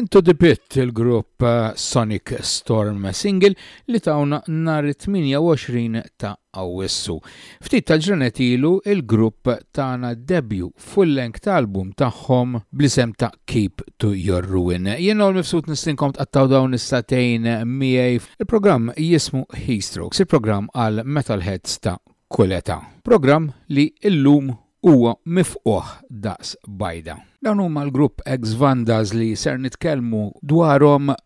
Into the Pit il-grupp uh, Sonic Storm Single li tawna nar 28 ta' Awwissu. Ftit tal-ġranet ilu il-grupp tana debju full length album tagħhom bl-isem ta' Keep to Your Ruin. Jien Noel Mifsud nistinkom tqattaw dawn is-satejn miegħi. Il-programm jismu Heatstrokes, il-programm għal metalheads ta' kull età. Programm li illum huwa mifquħ daqs bajda. Dawn huma l-grupp Ex Vandas li ser nitkellmu dwarhom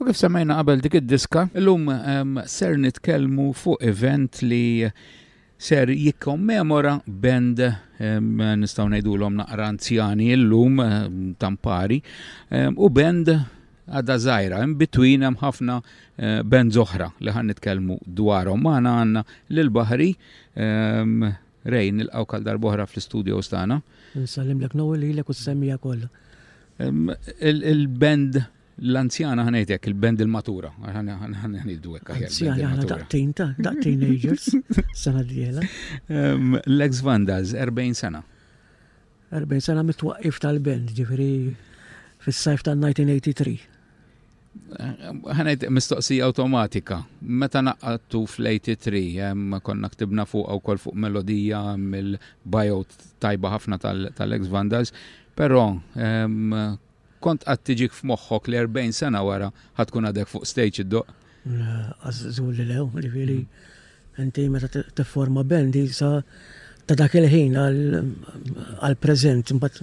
U kif semmejna qabel dik id-diska, illum um, ser nitkellmu fuq event li ser jikkommemora band um, nistgħu ngħidulhom naqra anzjani illum um, tampari um, u band għadha żgħira, hemm bitwin hemm ħafna eh, band oħra li ħan nitkellmu dwarhom. Magħna għandna lil Bahri Ray, nilqgħuk għal darb'oħra fl-istudios tagħna. Nsallimlek Noel lilek u s-semmija kollha. Il-band l-anzjana ħanejtek, il-band il-matura, ħanejdu għek. Anzjana ħana daqtejn ta' daqtejn agers, sena d-diela. Lex Vandals, 40 sena. 40 sena mitwaqif tal-band, ġifiri fil-sajf tal-1983. ħanajt mistoqsija automatika. Meta naqqattu fl-83, konna ktibna fuq u kol fuq melodija mill-bio tajba ħafna tal-ex Vandals, pero kont għattiġik f'moħħok li 40 sena wara ħatkun għadek fuq stage id-doq? Għazzu li lew, li veri, inti meta t-forma bendi sa ta' dak il-ħin għal-prezent, mbatt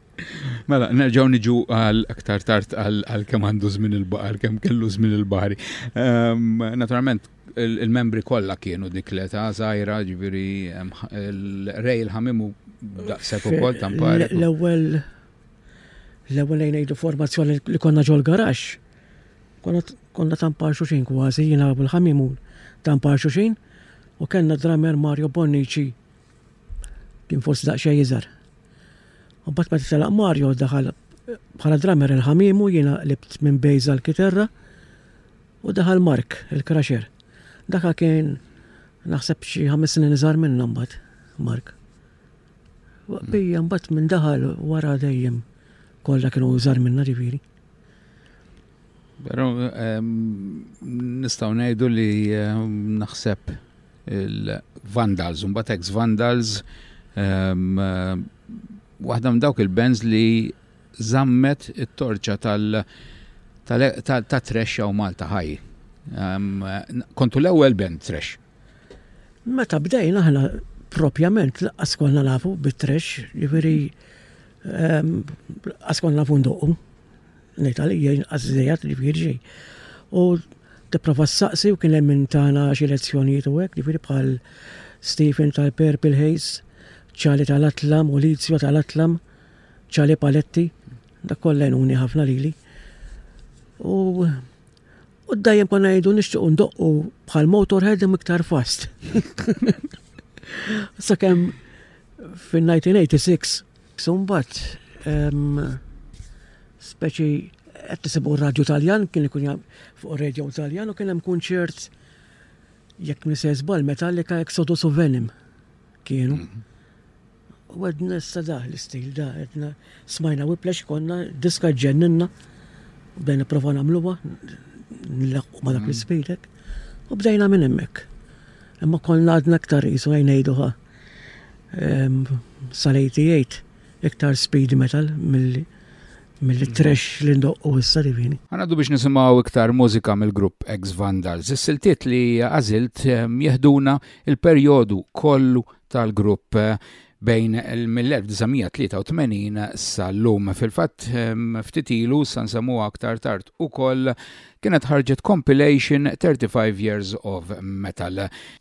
Mela, nerġaw niġu għal aktar tard għal kem għandu żmien il-baħar, kem kellu żmien il-bahri. Ehm, naturalment, il-membri kollha kienu dik l età żgħira, ġifieri ehm, rej il-ħamimu daqshekk ukoll tampar. L-ewwel l-ewwel ngħidu formazzjoni li konna ġol garax. Konna tampar xuxin kważi jiena bil-ħamimu tampar xuxin u kellna drummer Mario Bonnici Kien fost daqsxejn iżgħar. U bat ma tisalaq Mario daħal bħala drummer il-ħamimu jiena libt minn bejza l-kiterra u daħal Mark il-crusher. Daka kien naħseb xi ħames snin iżgħar minn mbagħad Mark. Bija mbagħad minn daħal wara dejjem kollha kienu iżgħar minna ġifieri. Pero nistaw ngħidu li naħseb il-Vandals, un batex Vandals, waħda minn dawk il-bands li zammet it-torċa tal- ta' trash jew Malta ħaj. Kontu l-ewwel band trash. Meta bdejna aħna propjament laqqas konna nafu bit-trash, jiġifieri laqqas konna nafu ndoqu. Ngħid għalija jinqas żejjed li jiġi. U tipprova saqsi u kien hemm minn tagħna xi lezzjonijiet u hekk, jiġifieri bħal Stephen tal-Purple Haze, ċali tal-Atlam u Lizio tal-Atlam, ċali Paletti, dak kollha jnuni ħafna lili. U u dajjem konna jgħidu nixtiequ ndoqqu bħal motorhead iktar fast. Sakemm fin-1986 Sumbat, speċi qed tisibu radju Taljan, kien ikun fuq radio Taljan u kien hemm kunċert jekk nisa żball Metallica Exodus of Venom kienu. Mhm. U għedna issa da l-istil da, għedna smajna whiplash konna diska ġenninna, bdejna prova namluwa, nlaqqu ma dak mhm. l-ispilek, u bdejna minn emmek. Imma konna għadna ktar jisu għajnejduħa. Sal-88 iktar speed metal mill-trash li ndoqqu issa divini. Għanaddu biex nisimaw iktar mużika mill-grupp Ex Vandals. Is-siltiet li għazilt ehm, jeħduna il-perjodu kollu tal-grupp eh, bejn mill-1983 sal-lum. Fil-fatt, ehm, ftitilu san samu aktar tard u koll kienet ħarġet compilation 35 Years of Metal.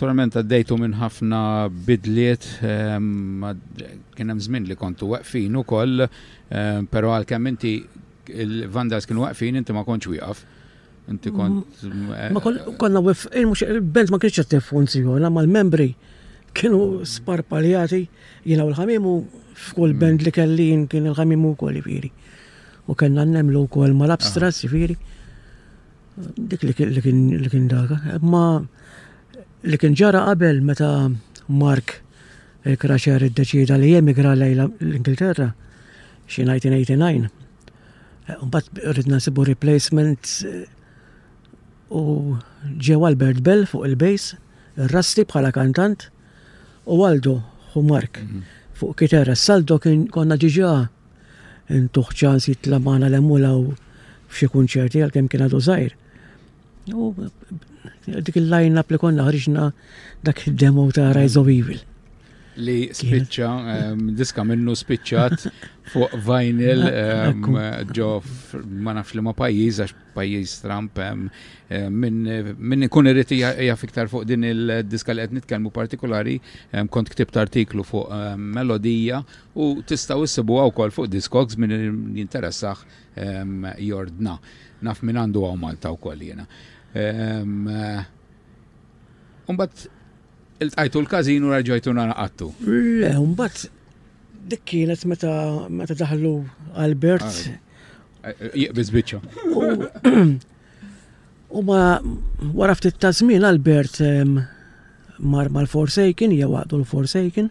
naturalment għaddejtu minn ħafna bidliet ehm, kien hemm żmien li kontu waqfin ukoll, ehm, però għalkemm inti Il-vandals kienu waqfin, inti ma kontx wieqaf. Inti kont. Ma konna wif, mux il-belt ma kienx qed funzjona, ma l-membri kienu sparpaljati jiena u l-ħamimu f'kull mm. band li kellin kien il-ħamimu wkoll jifieri. U kellna nemlu wkoll mal-abstras jifieri. Dik li kien daga. Ma li kien ġara qabel meta Mark il-kraxer id-deċida li jemigra lejla l-Ingilterra, Xi 1989. Eh, mbagħad ridna nsibu replacement eh, u ġew Albert Bell fuq il-bass, Rasti bħala kantant u Aldo u Mark mhm. fuq kitera. Saldo kien konna ġiġa intuħ ċans jitla maħna l-emmula u f'xi kunċerti għal-kem kien għadu zaħir. U dik il-line-up li konna ħriġna dak il-demo ta' Rise of Evil. Li spiċċa, ehm, diska minnu spiċċat fuq vinyl ehm, ġo ma nafx li ma pajjiż għax pajjiż Trump ehm, minn ikun irrid jaf iktar fuq din il-diska li qed nitkellmu partikolari kont ktibt artiklu fuq melodija u tistgħu issibuha wkoll fuq Discogs minn jinteressax jordna. Naf min għandu għaw Malta u koll jena. Umbat, il-tajtu l-kazin u raġajtu naraqattu. Le, umbat, dik kienet meta meta daħlu Albert. Ah, eh, eh, Jibbiz bicċa. U ma wara ftit ta' żmien Albert mar mal-Forsaken, jew għadu l-Forsaken.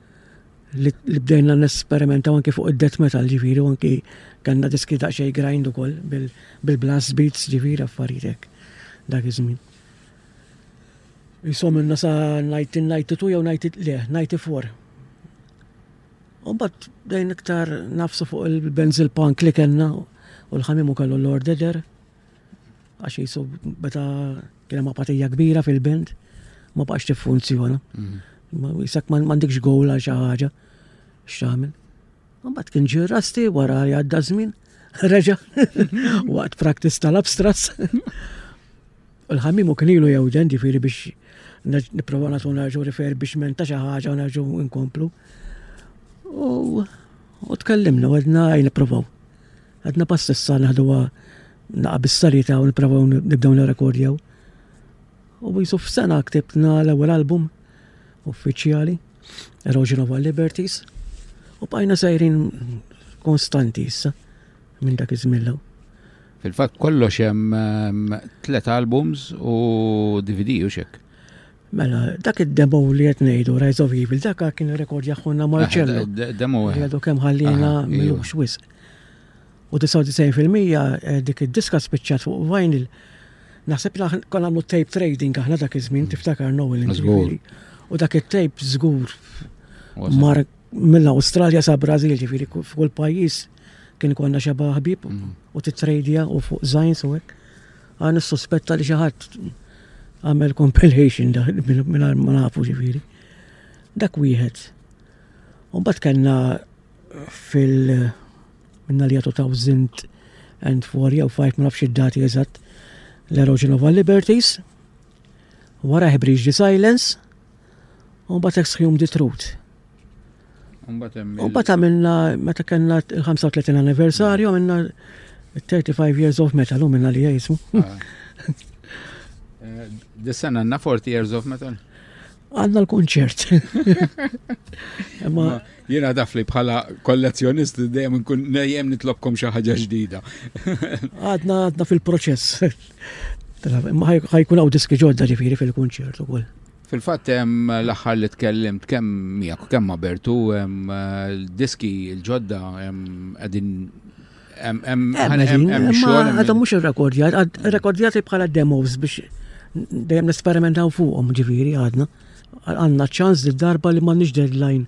li bdejna nesperimentaw anki fuq id-death metal ġifiri, anki kanna diski ta' xej grind u koll bil-blast beats ġifiri affaritek dak iż-żmien. Jisom minna sa' 1992 jew 94. U bat dejn iktar nafsu fuq il-benzil punk li kena u l-ħamimu kellu l-order Għax jisu beta kena ma' patija kbira fil-band, ma baqax tiffunzjona. Mhm. Jisak ma għandikx gowl għal xi ħaġa x'tagħmel. Mbagħad kien ġie rasti wara li għadda żmien, reġa' waqt practice tal-abstras. U l-ħammimu kien ilu jew ġen ġifieri biex nipprova nagħtu nerġgħu refurbishment ta' xi ħaġa u nerġgħu nkomplu. U tkellimna għedna għaj nipprovaw. Għadna pass issa naħduha naqa bis-serjetà u nipprovaw nibdew nirrekordjaw. U bisu f'sena ktibna l-ewwel album uffiċjali, Erosion of Our Liberties, u bqajna sejrin konstanti issa minn dak iż-żmien Fil-fatt kollox hemm tliet albums u DVD u xek. Mela, dak id-demo li qed ngħidu Rise of Evil, dak kien rekordja ħonna Marcello. Demo li għadu kemm ħallina milux wisq. U 99% eh, dik id-diska spiċċat fuq vinyl. Naħseb li konna għamlu tape trading aħna dak iż-żmien tiftakar Noel. U dak it-tape żgur mar mill-Awstralja sa Brażil ġifieri fuq il pajjiż kien konna xeba ħbib mm. u titrejdja u fuq zajn u hekk. Għan nissuspetta li xaħat għamel compilation da minn ma nafu ġifiri. Dak wieħed. Un bat kellna fil minna li jatu taw zint and for jew fajt ma nafx id-dati eżatt l-Erogen of Liberties. Wara Hebriġi Silence Umbat Extrium di Trut. Umbat għamilna, meta kena il-35 anniversarju, għamilna 35 years of metal, u minna li jgħismu. Ah. Eh, Dissan għanna 40 years of metal? Għanna l-konċert. Jena dafli bħala kollezzjonist dejjem nkun dejjem nitlobkom xi ħaġa ġdida. Għadna għadna fil-proċess. Ħajkun hawn diski ġodda ġifieri fil-kunċert ukoll. Fil-fatt hemm l-aħħar li tkellimt kemm miegħek u kemm ma' Bertu hemm diski l-ġodda hemm qegħdin hemm xogħol. Għadhom mhux irrekordjat, irrekordjati bħala demos biex dejjem nesperimentaw fuqhom ġifieri għadna. Għandna ċans li darba li m'għandniex deadline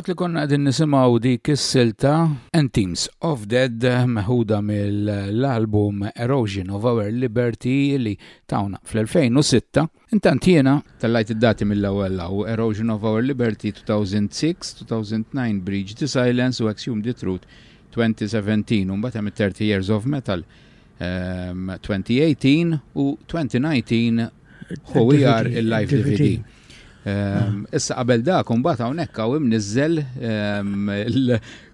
Waqt li konna għadin nisimaw dik is-silta Anthemes of Dead meħuda mill-album Erosion of Our Liberty li tawna fl-2006 Intant jiena tellajt id-dati mill-ewwel law, Erosion of Our Liberty 2006, 2009 Breach the Silence u Exhume the Truth 2017 u mbagħad hemm it-30 Years of Metal 2018 ehm, u 2019 Who We Are il-Live DVD. Ehm, issa qabel dak mbagħad hawnhekk hawn imniżżel ehm,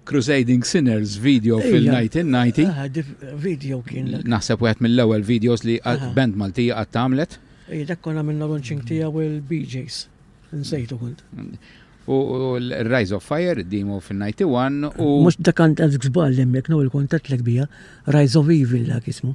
Crusading Sinners video fil-1990. Ah, video kien. Naħseb wieħed mill-ewwel videos li band Maltija qatt tagħmlet. Ej, dak konna minn launching tiegħu il-BJs. Nsejtu kont. U l-Rise of Fire, dimu fin-91 u. Mux dakant għazg zbal jemmek, no, il-kontat l-ekbija, Rise of Evil dak ismu.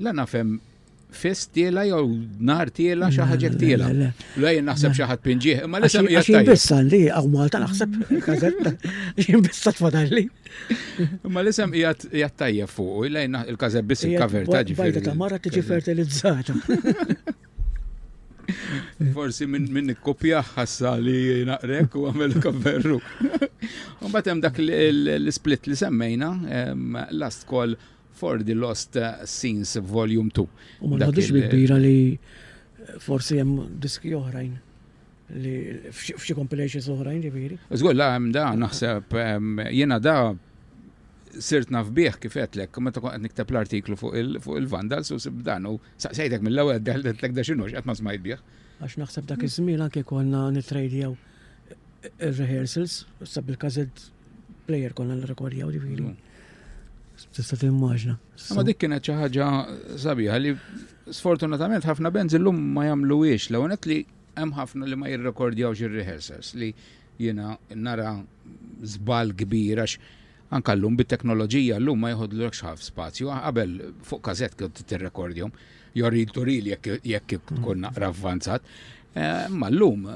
La nafem fis tiela jew nar tiela xi ħaġa tiela. Lejn naħseb xi ħadd pinġieħ, imma li sem hija tajjeb. Bissa li għaw Malta naħseb każetta, jien bissa tfadalli. Imma li sem hija tajjeb fuq, lejn il-każeb biss il-kaver ta' ġifieri. Bajda ta' marra tiġi fertilizzata. Forsi minn kopja ħassa li naqrek u għamil kaverru. Mbagħad hemm dak l-split li semmejna, last call For the Lost Scenes Volume 2. U ma nħodix bi kbira li forsi hemm diski oħrajn li f'xi compilations oħrajn ġifieri. Żgur la hemm da naħseb jiena da sirt naf bih kif għetlek, meta kont nikteb l-artiklu fuq il-Vandals u sibdan u saqsejtek mill-ewwel għetlek da x'inhux qed ma smajt bih. Għax naħseb dak iż-żmien anke konna nitrejdjaw rehearsals, sa bil-kazet player konna l-rekordjaw ġifiri. Mm. Tista timmaġna. Ma dik kienet xi ħaġa sabiħa li sfortunatament ħafna bands illum ma jagħmluhiex l għonet li hemm ħafna li ma jirrekordjawx ir-rehearsals li jiena nara żbal kbir għax anka llum bit-teknoloġija llum ma jħodlux ħaf spazju qabel fuq kazett kont tirrekordjhom. Jorri turil jekk tkun naqra avvanzat. Eh, ma l-lum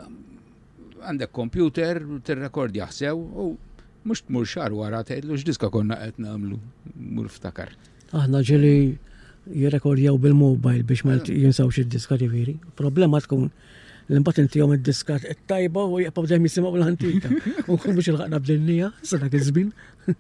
għandek kompjuter, tirrekord jaħsew u mux tmur xar wara tgħidlu x'diska konna qed nagħmlu mur ftakar. Aħna ġili jirrekordjaw bil-mobile biex ma eh. jinsawx id-diska ġifieri. Problema tkun l-imbat inti jom id-diska tajba u jaqpaw dejjem jisimgħu l-antika. U kun biex il-ħaqna b'dinnija, sa dak iż-żmien.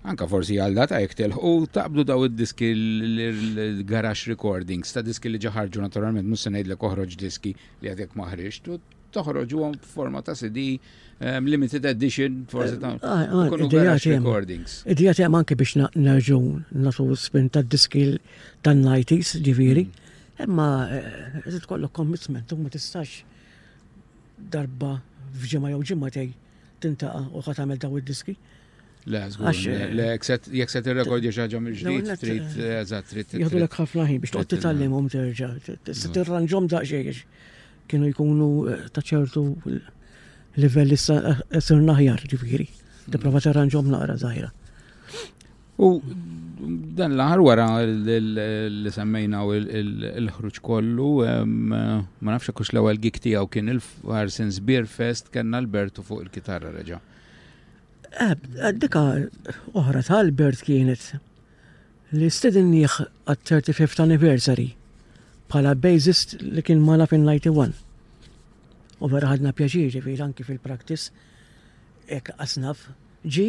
Anka forsi għal data jek telħu taqbdu daw id-diski l-garax recordings ta' diski li ġaħarġu naturalment, mus senajd li koħroġ diski li għadek maħriġ, tu toħroġ u forma ta' CD ehm, limited edition forsi ta' ah, ah, kunu garax recordings. Id-dijat jem anki biex nerġu natu spin ta' diski ta' 90s ġiviri, mm. imma eh, kollok commitment, u ma tistax darba f'ġimma jew ġimma tej tintaqa' u ħa tagħmel daw id-diski. Le, żgur. Le, jekk se tirrekordja xi ħaġa mill-ġdid, trid eżatt trid. Jagħtulek ħafna ħin biex toqgħod titgħallimhom terġa', se tirranġhom daqsxejn kienu jkunu ta' ċertu livell issa sirna ħjar ġifieri. Tipprova tirranġhom naqra żgħira. U dan l-aħħar wara li semmejna il-ħruġ kollu, ma nafx kux l-ewwel gig tiegħu kien il-Farsin Sbir Fest kellna Albertu fuq il-kitarra reġa'. Eh, eh, dika oħra ta' Albert kienet li stedinniħ għat-35th anniversary pala bassist li kien mala fin 91. U vera ħadna pjaċiri fil anki fil-practice ek asnaf ġi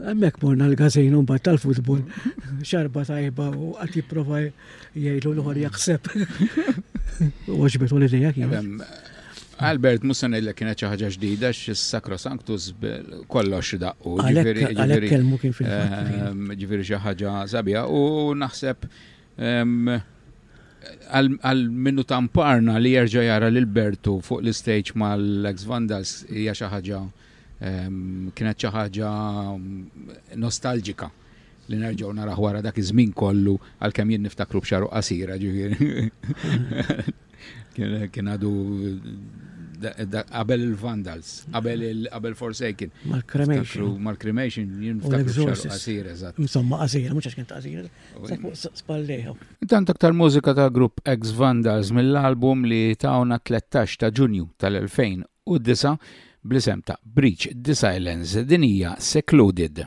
Għemmek morna l-gazin un tal-futbol, xarba tajba u għati prova jgħidu l-ħor jakseb. U ġbetu li dejak Albert, musa ngħidlek kienet xi ħaġa ġdida x-Sakro Sanctus kollox daqqu. Ġifieri kellmu kien fil-fatt. Ehm, ġifieri xi ħaġa sabiha u naħseb Għal minnu tamparna li jerġa' jara lil Bertu fuq l-istage mal-Ex Vandals hija xi ħaġa kienet xi ħaġa nostalġika li nerġgħu naraħ wara dak iż-żmien kollu għalkemm jien niftakru b'xaru qasira ġifieri. Kien għadu qabel il-Vandals, qabel Forsaken. Mal-Cremation. Mal-Cremation, jien niftakru b'xaru qasira, eżatt. Insomma, qasira, mhux għax kien qasira. Spalleja. Intant aktar mużika ta' grupp Ex Vandals mill-album li tawna 13 ta' Ġunju tal-2009 bl-isem ta' Breach the Silence din hija Secluded.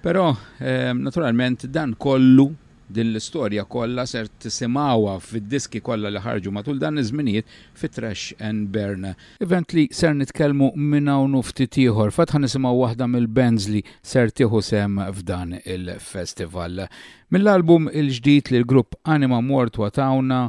Però, ehm, naturalment, dan kollu din l-istorja kollha ser tisimgħuha fid-diski kollha li ħarġu matul dan iż-żminijiet fit-Trash and Burn. Event li ser nitkellmu minn hawn ftit ieħor, fatt ħa nisimgħu waħda mill-bands li ser tieħu sem f'dan il-festival. Mill-album il-ġdid li l-grupp Anima Mortwa tawna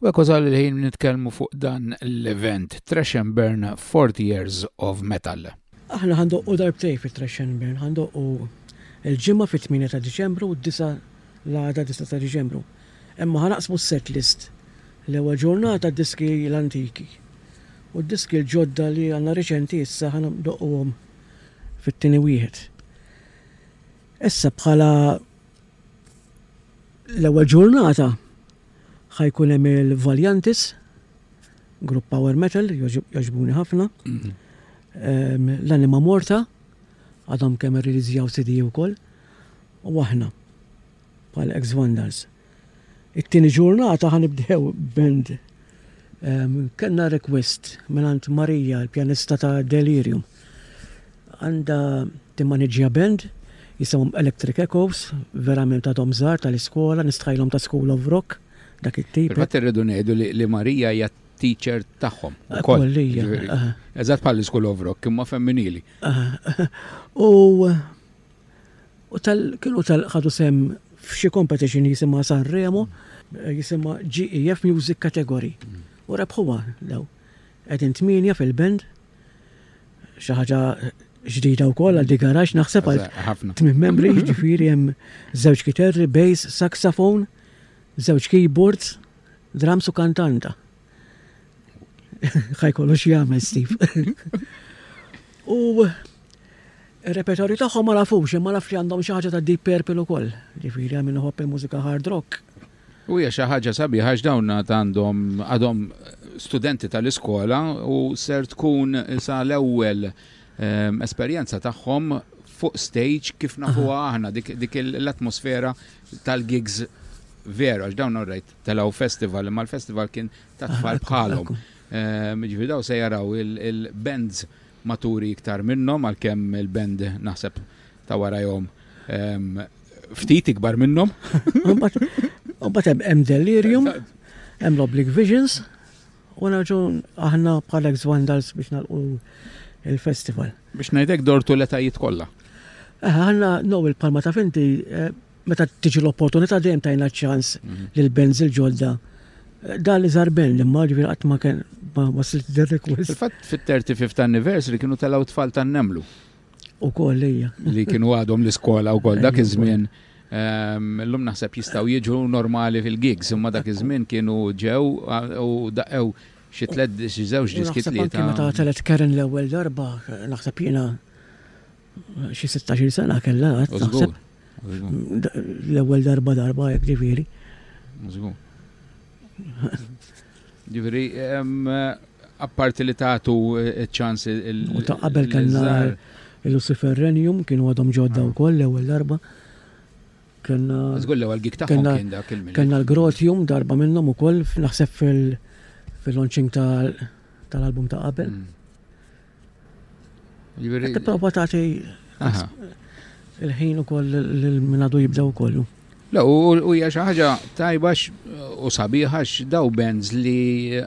U hekk wasal il-ħin nitkellmu fuq dan l-event, Thrash and Burn 40 Years of Metal. Aħna ħa ndoqqu darbtejn fi Thrash and Burn, ħa ndoqqu l-Ġimgħa fit-tmienja ta' Diċembru u d-disgħa l-għada disgħa ta' Diċembru. Imma ħa naqsmu s-setlist, l-ewwel ġurnata d-diski l-antiki u d-diski l-ġodda li għandna riċenti issa ħa ndoqquhom fit-tieni wieħed. Issa bħala l-ewwel ġurnata ħa jkun hemm il-Valiantis, grupp power metal, jogħġbuni ħafna. Ehm, L-Anima Morta, għadhom kemm irriliżjaw CD wkoll, u aħna bħal ex Vandals. It-tieni ġurnata ħanibdew band ehm, kellna request minn Marija, l-pjanista ta' Delirium. Għandha timmaniġġja band jisimhom Electric Echoes, verament għadhom żgħar tal-iskola, nistħajlhom ta' School of Rock, dak it-tip. Fil-fatt irridu ngħidu li Marija hija teacher tagħhom. Ukoll hija. Eżatt bħal School of Rock, imma femminili. U u tal kienu tal ħadu sem f'xi competition jisimha Sanremo, eh, jisimha GEF Music Category. U rebħuha daw. Qegħdin tmienja fil-band. Xi ħaġa ġdida wkoll għal di garax naħseb għal ħafna. Tmien membri ġifieri hemm żewġ kiterri, bass, saxophone, żewġ keyboards, drums u kantanta. Ħajkollu xi jagħmel Steve. U repertorju tagħhom ma nafux, ma nafx li għandhom xi ħaġa ta' Deep Purple ukoll. Ġifieri għamil iħobb il-mużika hard rock. U hija xi ħaġa sabiħa għax dawn għad għandhom għadhom studenti tal-iskola u ser tkun sa l-ewwel esperjenza tagħhom fuq stage kif nafuha aħna dik l-atmosfera tal-gigs veru għax dawn orrejt telgħu festival imma l-festival kien ta' tfal bħalhom. Ġifieri daw se jaraw il-bands maturi iktar minnhom għalkemm il-band naħseb Ta' warajhom ftit ikbar minnhom. Mbagħad hemm delirium, hemm l-oblique visions, u nerġgħu aħna bħala Xwandals biex nalqu il-festival. Biex ngħidek dortu l-etajiet kollha. Aħna no il-palma ta' finti eh, meta tiġi l-opportunità dejjem tajna ċans mhm. lil benz il-ġodda. Dan li zarben li ma ġivi qatt ma kien ma wasilt derrikwis. Il-fatt fit-35th anniversary kienu telaw tfal tan-nemlu. U koll Li kienu għadhom l-iskola u koll dak iż-żmien. Ehm, l-lum naħseb jistaw jiġu normali fil-gigs, imma dak iż-żmien kienu ġew u daqew xi tled xi żewġ diskit li ta' meta telet Karen l-ewwel darba naħseb jiena xi 16 sena kellha naħseb l-ewwel darba darba jekk ġifieri. Ġifieri apparti li tagħtu ċ-ċans il- U ta' qabel kellna il-Lucifer Renium kienu għadhom ġodda ah. wkoll l-ewwel darba. Kellna. Żgur l-ewwel gig tagħhom kien dak il-mil. Kellna l-Grotium darba minnhom ukoll naħseb fil-launching tal-album ta' qabel. Mm. Qed tipprova tagħti il-ħin ukoll lil min għadu jibdew ukoll. La, u hija xi ħaġa tajba u sabiħax daw bands li eh,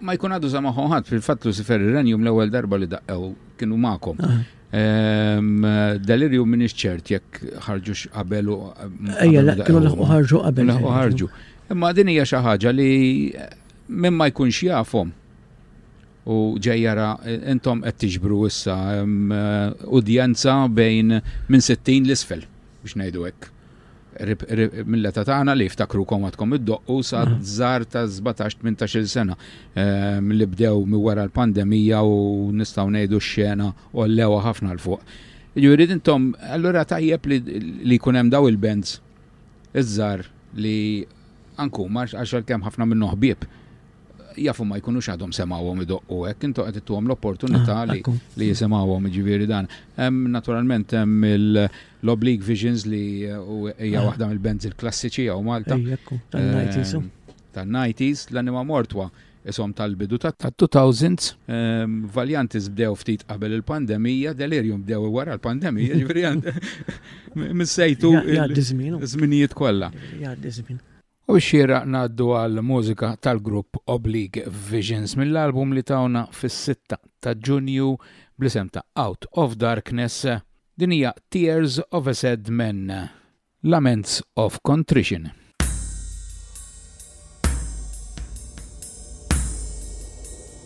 ma jkun għadu sa magħhom ħadd fil-fatt Lucifer Renjum l-ewwel darba li daqqew kienu magħkom. Ah. Ehm, Delirium minn ċert jekk ħarġu x'qabel u. Eh, Ejja, kienu laħqu ħarġu qabel. Laħqu ħarġu. Imma din hija xi ħaġa li minn ma jkunx jafhom U ġej jara, intom qed tiġbru issa udjenza bejn minn 60 l-isfel, biex ngħidu hekk. Mill-età tagħna li jiftakrukom għadkom id-doqqu sa mm. żar ta' 17-18 sena ehm, li bdew mi wara l-pandemija u nistgħu ngħidu x-xena u l-lewa ħafna l fuq. Juri intom, allura tajjeb li jkun hemm daw il-bands iż-żar li anku marx għaxar kemm ħafna minn noħbieb jafu ma jkunux għadhom semawhom idoqqu hekk, intu qed ittuhom l-opportunità ah, li jisimgħuhom jiġifieri dan. Hemm naturalment hemm l-Oblique Visions li hija ah. waħda mill-bands il-klassiċi jew Malta. Tan-90s. Ehm, Tan-90s l-anima mortwa isom tal-bidu ta' 2000s. Ehm, Valiantis bdew ftit qabel il-pandemija, Delirium bdew wara l-pandemija, ġifieri missejtu żminijiet kollha. Jgħaddi żmien. U xieraq ngħaddu għall-mużika tal-grupp Oblique Visions mill-album li tawna fis-sitta ta' Ġunju bl-isem ta' Out of Darkness. Din hija Tears of a Sad Man, Laments of Contrition.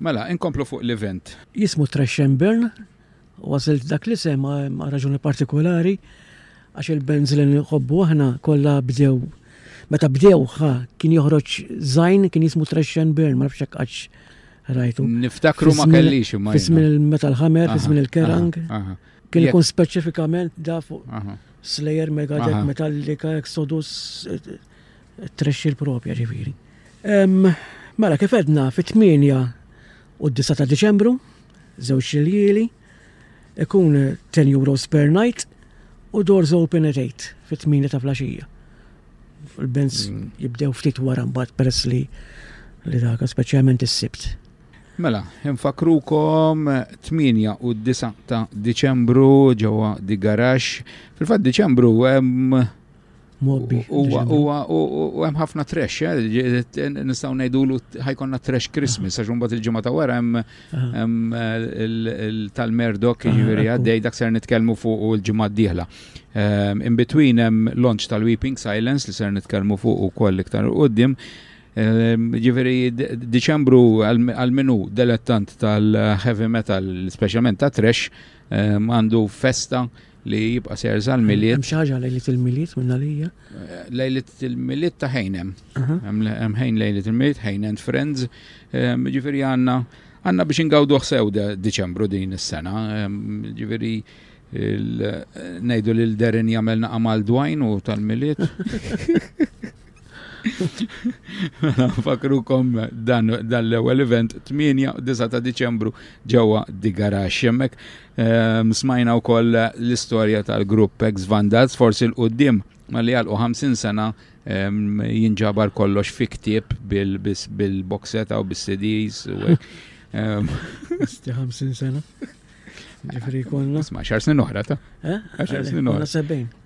Mela, inkomplu fuq l-event. Jismu Tresham Burn, u għażilt dak l-isem ma' raġuni partikolari għax il-bands li nħobbu aħna kollha bdew meta bdew ħa kien joħroġ zajn kien jismu Tresham Burn, ma nafx għax rajtu. Niftakru ma kellix imma. Fismin il-Metal Hammer, fismin il-Kerang. Kien ikun speċifikament da fuq Slayer, Megadeth, Metallica, Exodus, eh, Trexxi l-propja ġifieri. Mela kif edna fit-8 u d-9 ta' Diċembru, żewġ il-jieli, ikun 10 euros per night u doors open at 8 fit-8 ta' flaxija. Il-bands mm. jibdew ftit wara mbagħad peress li li dak speċjalment is-sibt. Mela, nfakrukom 8 u 9 ta' Diċembru ġewwa di Garax. Fil-fatt Diċembru hemm mobbi. Huwa u hemm ħafna trash, eh, nistgħu ngħidulu ħajkonna trash Christmas għax imbagħad il-ġimgħa ta' wara hemm eh, tal-Merdok jiġifieri għaddej dak ser nitkellmu fuq il-ġimgħa d-dieħla. Eh, in between hemm launch tal-Weeping Silence li ser nitkellmu fuq ukoll iktar qudiem. Ehm, ġifiri, Diċembru għal-minu delettant tal-heavy metal, specialment ta' trash, ehm, għandu festa li jibqa' ser zal-miliet. Hemm xi ħaġa lejlet il-miliet minn għalija? Lejlet il-miliet ta' ħejnem. Hemm ħejn lejlet il-miliet, ħejn and friends. Ehm, ġifieri għandna għandna biex ingawdu ħsew Diċembru din is-sena. Ehm, ġifieri ngħidu lil Derin jagħmel naqa' mal-dwajn u tal-miliet. Mela nfakrukom dan l-ewwel event 8-9 ta' Diċembru ġewwa Di Garax. Hemmhekk ehm, smajna wkoll l-istorja tal-grupp Ex Vandals forsi l qudiem ma li għalqu 50 sena ehm, jinġabar kollox fi ktieb bil-boxet u bis-CDs. 50 sena. Ġifri konna. Sma xar snin oħra ta'. Eh? Xar snin oħra. 70.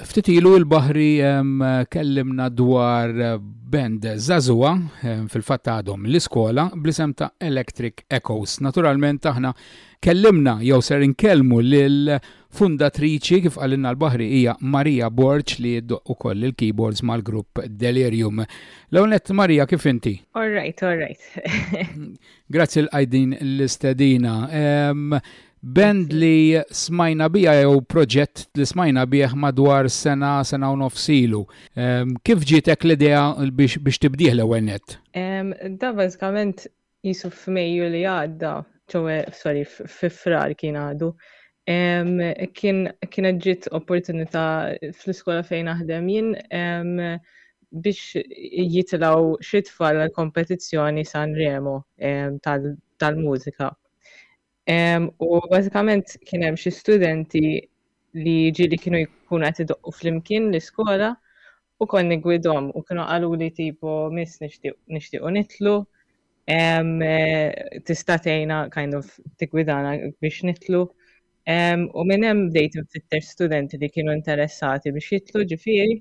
Ftit ilu il-Baħri kellimna dwar band Zazua, fil-fatt għadhom l-iskola, bl-isem ta' Electric Echoes. Naturalment aħna kellimna jew ser inkellmu lil fundatriċi kif qalilna l-Baħri hija Maria Borg li jiddoq ukoll il-keyboards mal-grupp Delirium. L-ewwel Maria kif inti? All right, all right. Grazzi l-qajdin l-istedina. Band li smajna biha jew proġett li smajna bih madwar sena sena u nofs ilu. Ehm, kif ġietek l-idea biex, biex tibdih l-ewwel net? Ehm, da bażikament jisu f'Mejju li għadda, ċowe, sorry, f'Frar kien għadu. Ehm, kien kienet ġiet opportunità fl-iskola fejn aħdem jien ehm, biex jitlaw xi tfal kompetizzjoni San Remo ehm, tal-mużika. U bażikament kien hemm xi studenti li ġieli kienu jkunu qed idoqqu flimkien l-iskola u kont nigwidhom u kienu qaluli tipo miss nixtiequ nitlu tista' tgħinna kind of tigwidana biex nitlu. U minn hemm bdejt infittex studenti li kienu interessati biex jitlu ġifieri.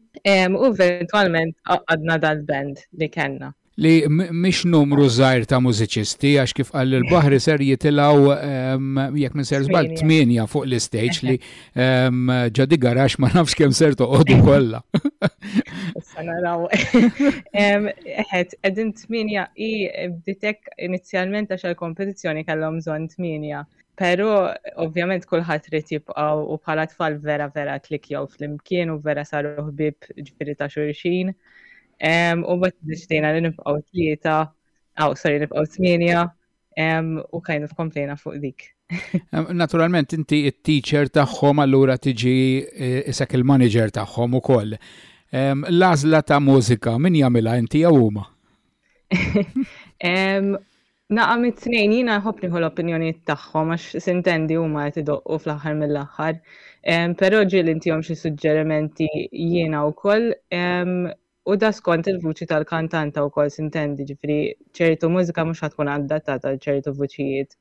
U eventwalment għadna dal-band li kellna. li mhix numru żgħir ta' mużiċisti għax kif qal il-baħri ser jitilgħu ehm, jekk minn ser żball tmienja fuq l-istage li ehm, ġadi garax ma nafx kemm ser toqgħodu kollha. Issa naraw. Ehm, eħed, qegħdin tmienja i bditek inizjalment għax il-kompetizzjoni kellhom bżonn tmienja. Pero, ovvjament, kullħat rrit jibqaw u bħala tfal vera vera klikjaw fl-imkien u vera saru ħbib ġifiri ta' xurxin. U bat nixtejna li nibqaw tlieta, għaw, sorry, nibqaw tmienja, u kind of komplejna fuq dik. Naturalment, inti il-teacher taħħom allura tiġi e, isek il-manager taħħom u koll. Lazla ta' mużika, min jamila inti jew huma? Naqa' mit-tnejn, jiena nħobb nieħu l-opinjonijiet tagħhom għax sintendi huma qed idoqqu fl-aħħar mill-aħħar. Però ġieli ntihom xi suġġerimenti jiena wkoll u da skont il-vuċi tal-kantanta wkoll sintendi, ġifieri ċertu mużika mhux ħadd tkun adattata għal ċertu vuċijiet.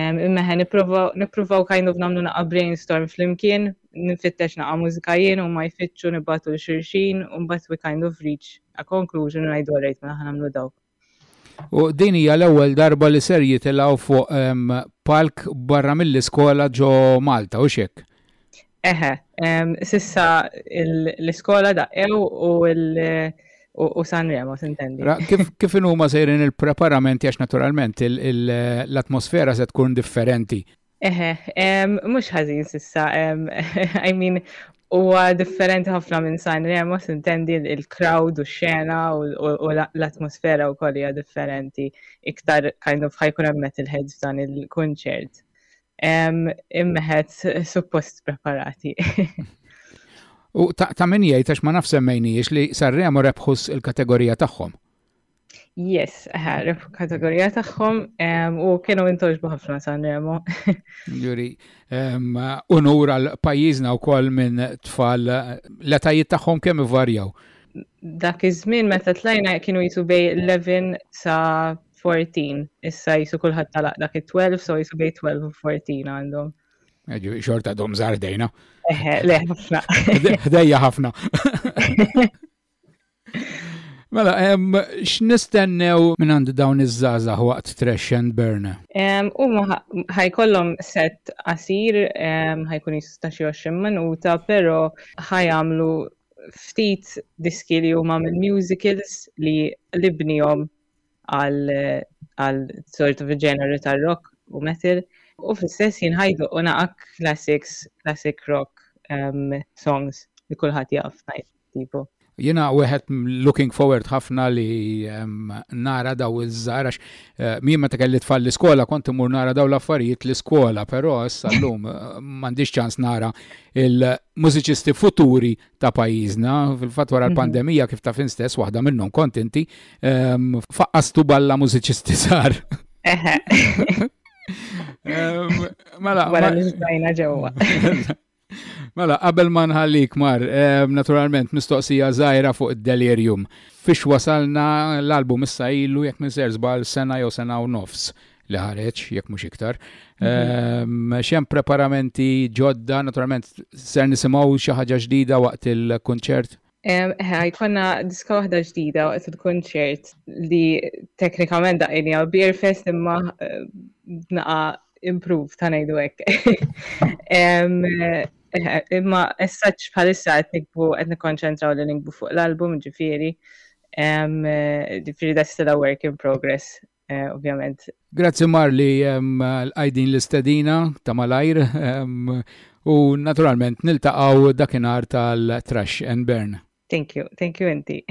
Immeħe nippruvaw kind of nagħmlu naqa' brainstorm flimkien, nfittex naqa' mużika jien u ma jfittxu nibatu l xulxin u mbagħad we kind of reach a conclusion u ngħidu rejt mela ħa nagħmlu dawk. U din hija l-ewwel darba li ser jitilgħu fuq palk barra mill-iskola ġo Malta, hux hekk? Eħe, sissa l-iskola daqqew u l- u Sanremo, tintendi. Kif inhuma sejrin il-preparamenti għax naturalment l-atmosfera se tkun differenti? Eħe, mhux ħażin s'issa, I mean, huwa differenti ħafna minn San Remo, sintendi il-crowd u x-xena u l-atmosfera wkoll hija differenti, iktar kind of ħajkun hemm metalheads f'dan il-kunċert. Immeħed suppost preparati. U ta' min jgħid għax ma naf semmejniex li San Remo rebħus il-kategorija tagħhom. Yes, kategorija tagħhom u kienu intoġbu ħafna Sanremo. Juri, unur għal pajjiżna wkoll minn tfal l-etajiet tagħhom kemm ivarjaw. Dak iż-żmien meta tlajna kienu jisu bej 11 sa 14, issa jisu kulħadd talaq dak it-12, so jisu bej 12 u 14 għandhom. Eġu, xorta dom zardejna. Eħe, le, ħafna. Ħdejja ħafna. Mela, x'nistennew minn għand dawn iż-żgħażagħ waqt Trash and Burn? Huma ħajkollhom set qasir, ħajkun jista' xi 20 minuta, però ħajamlu ftit diski li huma minn musicals li libnihom għal sort of ġeneru tar-rock u metal u fl-istess jinħajdu u naqak classics, classic rock songs li kulħadd jaf ngħid. tipo. Jina wieħed looking forward ħafna li ehm, nara daw iż-żar għax eh, min meta kelli tfal l-iskola kont imur nara daw l-affarijiet l-iskola, però issa llum eh, m'għandix ċans nara il-mużiċisti futuri ta' pajjiżna. Fil-fatt wara mhm. l-pandemija kif ta' fin stess waħda minnhom kont inti ehm, faqqastu balla mużiċisti sar. Ehm, mela. Wara li ġbajna ġewwa. Mela, qabel ma nħallik mar, eh, naturalment mistoqsija żgħira fuq id-delirium. Fiex wasalna l-album issa ilu jekk minser żbal sena jew sena u nofs li ħareġ, jekk mhux iktar. Mhm. Ehm, xem preparamenti ġodda, naturalment ser nisimgħu xi ħaġa ġdida waqt il-kunċert? Eħe, jkonna diska waħda ġdida waqt il-konċert li teknikament daqqini għal Beer Fest imma eh, naqa improve ta' ngħidu hekk. Imma essaċ bħalissa qed nikbu qed nikkonċentraw li nikbu fuq l-album ġifieri. Ġifieri that's still a work in progress. ovvjament. Grazzi Mar li l-qajdin l-istedina ta' malajr u naturalment niltaqgħu dakinhar tal-Trash and Burn. Thank you, thank you inti.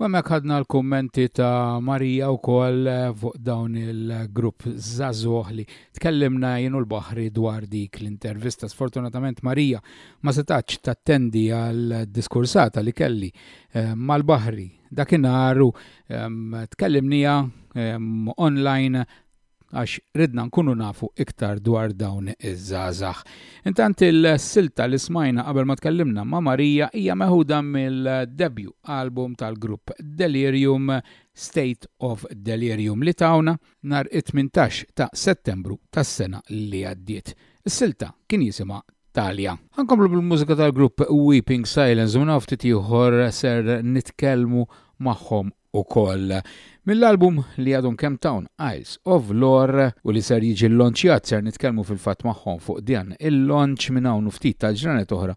U hemmhekk ħadna l-kummenti ta' Marija wkoll eh, fuq dawn il-grupp Zazuħ li tkellimna jienu l-baħri dwar dik l-intervista. Sfortunatament Marija ma setax tattendi għal diskursata li kelli eh, mal-baħri dakinhar u ehm, tkellimnija ehm, online għax ridna nkunu nafu iktar dwar dawn iż-żgħażagħ. Intant il-silta li smajna qabel ma tkellimna ma' Marija hija meħuda mill-debju album tal-grupp Delirium State of Delirium li tawna nhar it-tmintax ta' Settembru tas-sena li għaddiet. Is-silta kien jisimha Talja. Ħa nkomplu bil-mużika tal-grupp Weeping Silence u naf ftit ieħor ser nitkellmu magħhom ukoll. Mill-album li għadhom kemm t'hawn Isles of Lore u li ser jiġi llonċjat ser nitkellmu fil-fatt magħhom fuq dan il-launch minn hawn u ftit tal-ġranet oħra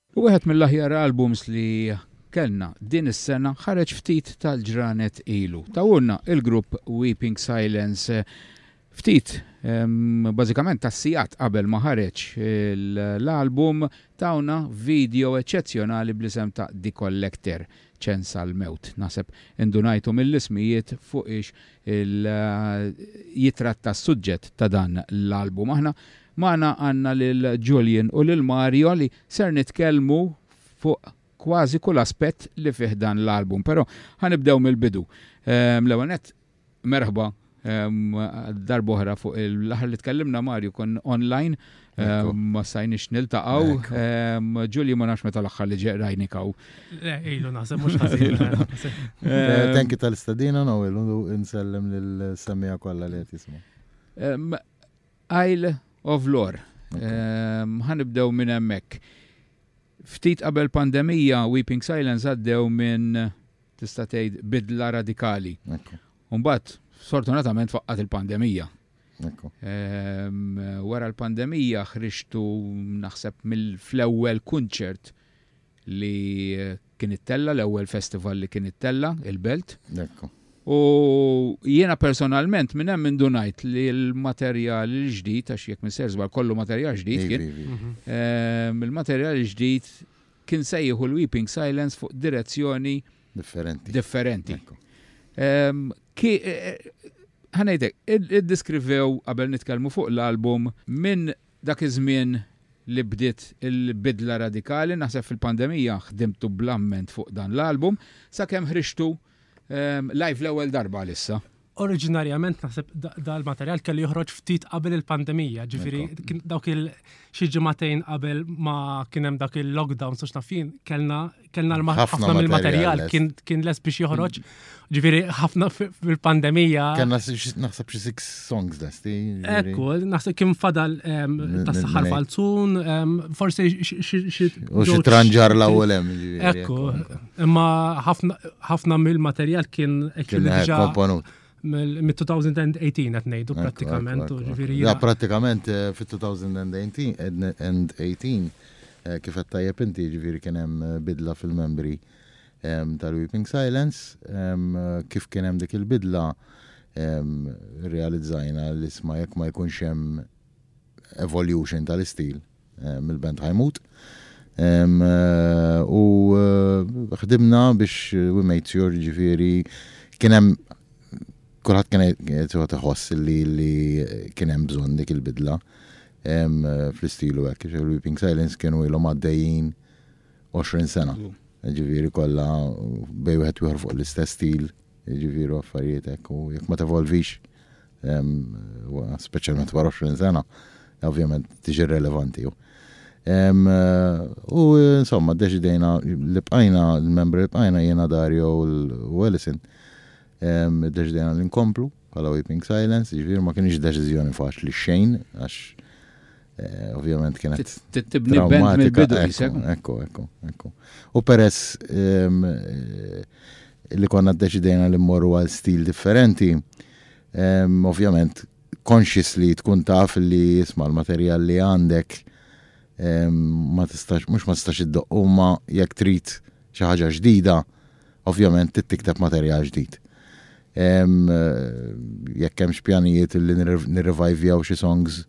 Wieħed mill-aħjar albums li kellna din is-sena ħareġ ftit tal-ġranet ilu. Tawulna il-grupp Weeping Silence ftit bażikament tas-sigħat qabel ma ħareġ l-album tawna video eċċezzjonali bl-isem ta' The Collector. ċens għall-mewt. Naħseb indunajtu mill-ismijiet fuqiex il jitratta s-suġġett ta' dan l-album. Aħna magħna għandna lil Julian u lil Mario li ser nitkellmu fuq kważi kull aspett li fih dan l-album, però ħa nibdew mill-bidu. L-ewwel nett, Merħba, darba oħra fuq l-aħħar li tkellimna Marju kon online ma sajniex niltaqgħu. Ġulju ma nafx meta l-aħħar li ġej rajnik hawn. Ilu naħseb mhux ħażin. Thank you tal-istadina Noel u nsellem lil semmija kollha li qed jisma'. Isle of Lore. Ħanibdew minn hemmhekk. Ftit qabel pandemija Weeping Silence għaddew minn tista' tgħid bidla radikali. U mbagħad sfortunatament faqqat il-pandemija. Ehm, wara l-pandemija ħriġtu naħseb mill-ewwel kunċert li eh, kien it-tella, l-ewwel festival li kien it-tella, il-belt. U jiena personalment minn hemm indunajt li l-materjal ġdid għax jekk minn serzba kollu materjal ġdid kien. Ehm, il-materjal ġdid Kien se jieħu l-Weeping Silence fuq direzzjoni differenti. Ħa ngħidlek, iddiskrivew qabel nitkellmu fuq l-album minn dak iż-żmien li bdiet il-bidla radikali, naħseb fil-pandemija ħdimtu bl-amment fuq dan l-album, sakemm ħriġtu Live l-ewwel darba għalissa. Oriġinarjament naħseb dal-materjal kellu joħroġ ftit qabel il-pandemija, ġifieri dawk il xi ġimagħtejn qabel ma kien hemm dak il-lockdown sux nafin, kellna kellna ħafna mill-materjal kien les biex joħroġ, ġifieri ħafna fil-pandemija. Kellna naħseb xi six songs desti. Ekku, naħseb kien fadal tas-saħħar falzun, forsi xi. U xi tranġar l-ewwel hemm. Ekku. Imma ħafna mill-materjal kien komponut. Mill-2018 qed ngħidu prattikament. Ja, prattikament eh, fit-2018 eh, kif qed tajjeb inti ġifieri kien hemm eh, bidla fil-membri ehm, tal-Weeping Silence, ehm, kif kien hemm dik il-bidla ehm, realizzajna l-isma jekk ma jkunx hemm evolution tal-istil, mill-band Ħajmut. U ħdimna biex We Made Sure ġifieri kien hemm kulħadd kien qed iħoss li li kien hemm bżonn dik il-bidla fl-istilu hekk, Weeping Silence kienu ilhom għaddejjin 20 sena. Ġifieri kollha bej wieħed fuq l-istess stil. Jiġifieri affarijiet hekk u jekk ma tevolvix speċjalment wara 20 sena, ovvjament tiġi relevanti. U insomma, deċidejna li bqajna, l-membri li bqajna jiena Dario u Ellison, deċidejna li nkomplu. bħala weeping silence, ġifieri ma kienx deċiżjoni faċli xejn għax eh, ovvjament kienet tibni band mill-bidu Ekku, ekku, ekku. U peress ehm, eh, li konna deċidejna li mmorru għal stil differenti, ehm, ovvjament consciously tkun taf li jisma l-materjal li għandek ehm, ma tistax, mux ma tistax id-doqquma jek trit xi ħaġa ġdida, ovvjament trid tikteb materjal ġdid. Jekk hemm x'pjanijiet li nirrevajvjaw xi songs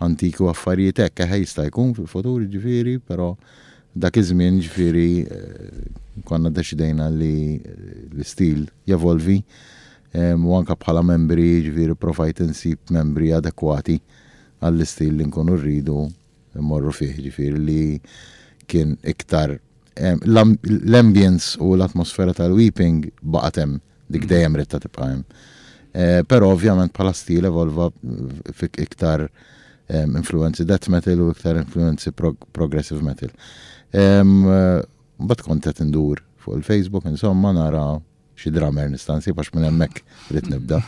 antiki u affarijiet hekk eħe jista' jkun fil-futur ġifieri, però dak iż-żmien ġifieri eh, konna deċidejna li l-istil jevolvi u anka bħala membri ġifieri profajt insib membri adekwati għall-istil li nkunu rridu immorru fih, jiġifieri li kien iktar l-ambience u l-atmosfera tal-Weeping baqgħet hemm, dik dejjem ritta tibqa' hemm. Eh, però ovvjament bħala stil evolva fik iktar influenzi death metal u iktar influenzi progressive metal. Bat kontet indur fuq il-Facebook, insomma, nara xi drummer nista' nsib għax minn hemmhekk rrid nibda.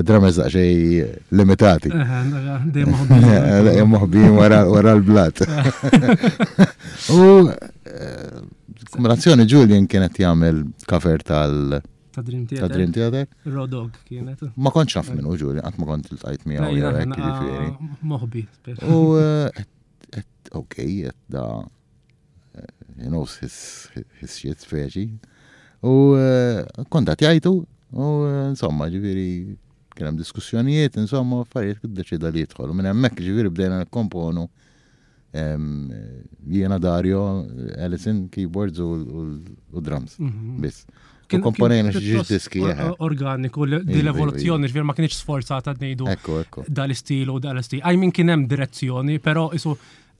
Drummers daqsxej limitati. Dejjem moħbin wara l-blat. U eh, kombinazzjoni Julian kienet jagħmel kafer tal- ta' Dream Theater. Ta' Dream Theater. Rodog kienet. Ma kontx naf minnu ġuri, għat ma kont il-tajt mi għaw jarek ġifiri. Moħbi. U, eh, ok, da He knows his, his shit, speċi. U eh, kontat jajtu, u eh, insomma, ġiviri, kien hemm diskussjonijiet, insomma, affarijiet kif deċida li jidħol. Minn hemmhekk ġiviri bdejna nikkomponu jiena Dario, Allison, keyboards u drums. Mhm. Biss. Kien komponejna xi diski. Eh. Organiku, di l-evoluzzjoni, ġvir ma kienx sforzata d-nejdu. Ekku, ekku. Dal-istil u dal-istil. Għaj minn kien hemm direzzjoni, pero isu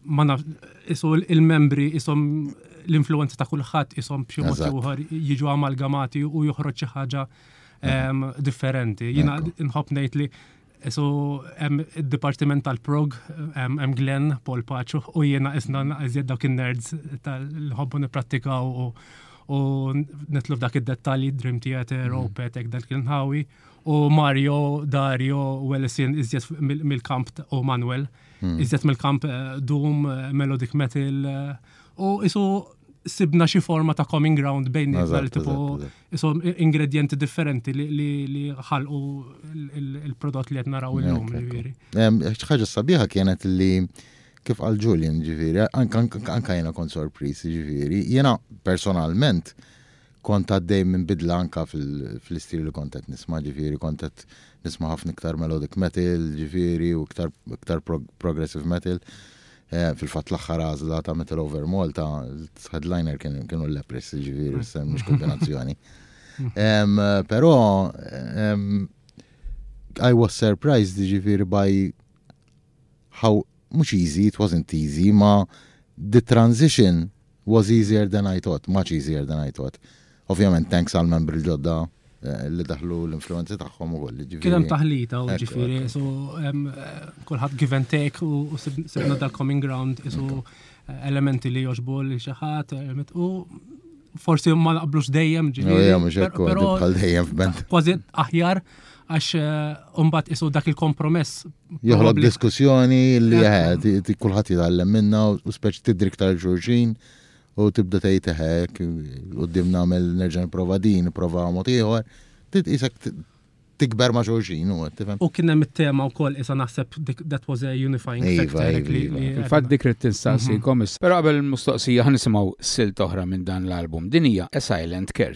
ma naf, isu il-membri isom l-influenza ta' kulħadd isom b'xi mod ieħor jiġu amalgamati u joħroġ xi ħaġa ehm, differenti. Jiena nħobb ngħid li isu hemm id-dipartiment tal-prog ehm, hemm Glenn, Paul Paċu u jiena isna iżjed dawk in-nerds tal-ħobbu nipprattikaw u u nitlu f'dak id-dettalji Dream Theater, mm. Opetek, dak kien ħawi, u Mario, Dario, u Ellison iżjed mill-kamp u Manuel. Mm. Hmm. iżjed mill-kamp eh, doom, eh, melodic metal, eh, u isu sibna xi forma ta' coming ground bejn li tipo isu ingredienti differenti li ħalqu il-prodott li qed naraw illum ġifieri. Ħaġa sabiħa kienet li kif għal Julian ġifieri, anka jiena kont sorpriż ġifieri, jiena personalment kont għaddej minn bidla anka fl-istil li kont qed nisma', ġifieri kont qed nisma' ħafna iktar melodic metal, ġifieri u iktar progressive metal. Eh, fil-fatt l-aħħar għażla ta' Metal Over Malta, headliner kienu l-Lepris, ġifieri sem mhux kombinazzjoni. Però I was surprised ġifieri by how mhux easy, it wasn't easy, ma the transition was easier than I thought, much easier than I thought. Ovvjament thanks għall-membri l-ġodda li daħlu l-influenzi tagħhom ukoll, jiġifieri. Kien hemm taħlita, jiġifieri, so kulħadd give and take u sibna dal-common ground isu elementi li jogħġbu li xi ħadd u forsi ma naqblux dejjem ġifieri. Ejja mhux hekk bħal dejjem f'band. Kważi aħjar għax imbagħad isu dak il-kompromess Joħloq diskussjoni li għed, eh, kullħat jitgħallem minna u speċ tidrik tal-xurxin u tibda tgħid eħek u d-dim namel nerġan prova din, prova mod ieħor, titqisek tikber ma' xurxin u għed. U kien hemm it-tema wkoll isa naħseb that was a unifying iva, factor. Iva, iva, iva. Fil-fatt dik rid tinstaqsikom mhm. issa. Però qabel il-mistoqsija ħnisimgħu silt oħra minn dan l-album. Din hija A Silent Care.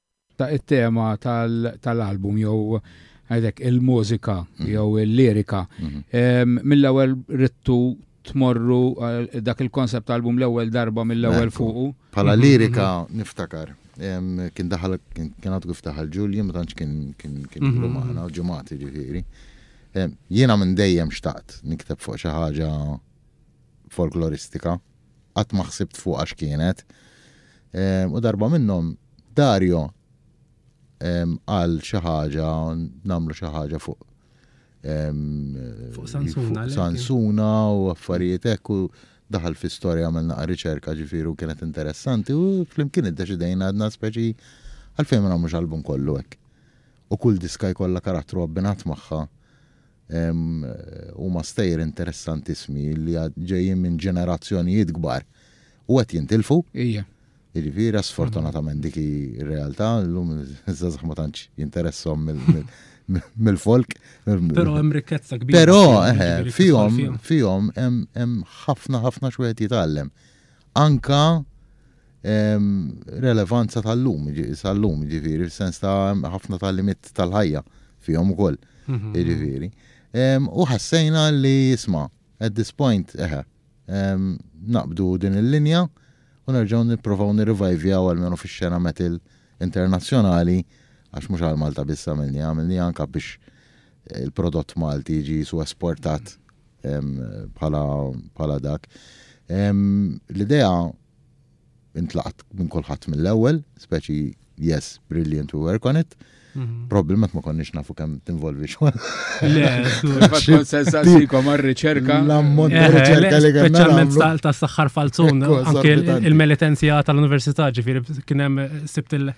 Ta' it-tema tal-album jew għadek il-mużika mhm. jew il-lirika. Mhm. Mill-ewwel rittu tmorru dak il-konsept tal-album l-ewwel darba mill-ewwel fuqu. Pala mhm. lirika niftakar. Kien daħal kien għadu kif daħal Ġulju, ma tantx kien kien kien maħna ġimgħati ġifieri. Jiena minn dejjem xtaqt nikteb fuq xi ħaġa folkloristika. qatt ma ħsibt fuqha x'kienet. Ehm, u darba minnhom Dario ehm, għal xi ħaġa nagħmlu xi ħaġa fuq ehm, fuq Sansuna. Sansuna u affarijiet hekk u daħal fi storja għamilna riċerka ġifiru kienet interessanti u flimkien id-deċidejna għadna speċi għalfejn ma nagħmlux album kollu hekk. U kull diska jkollha karattru abbinat magħha Huma stejjer interessantissmi li ġejjin minn ġenerazzjonijiet kbar u qed jintilfu. Ija. Jiġifieri sfortunatament dik hi r-realtà, llum iż-żgħażagħ ma tantx jinteresshom mill-folk. Però hemm rikkezza kbira. Però fihom fihom hemm ħafna ħafna x'wieħed jitgħallem. anke relevanza tal-lum, sal-lum, ġifiri, f'sens ta' ħafna tal-limit tal-ħajja fihom ukoll, mhm. ġifiri. U ħassejna li jisma, at this point, eħe, naqbdu din il-linja u nerġaw niprofaw nirrivajvjaw għal-menu fi xena metal internazzjonali għax mhux għal Malta biss għamilni, għamilni anka biex il-prodott Malti jiġi jisu esportat bħala dak. L-idea intlaqt minn kulħadd mill-ewwel, speċi yes, brilliant to work on it. Mhm. Probabilment ma konniex nafu kemm tinvolvi xogħol. Le, tkun sensasikom għar-riċerka. L-ammont ta' eh, riċerka li kellna. Speċjalment ta' saħħar falzun, anke il-melitenzja tal-università ġifieri kien hemm sibt il-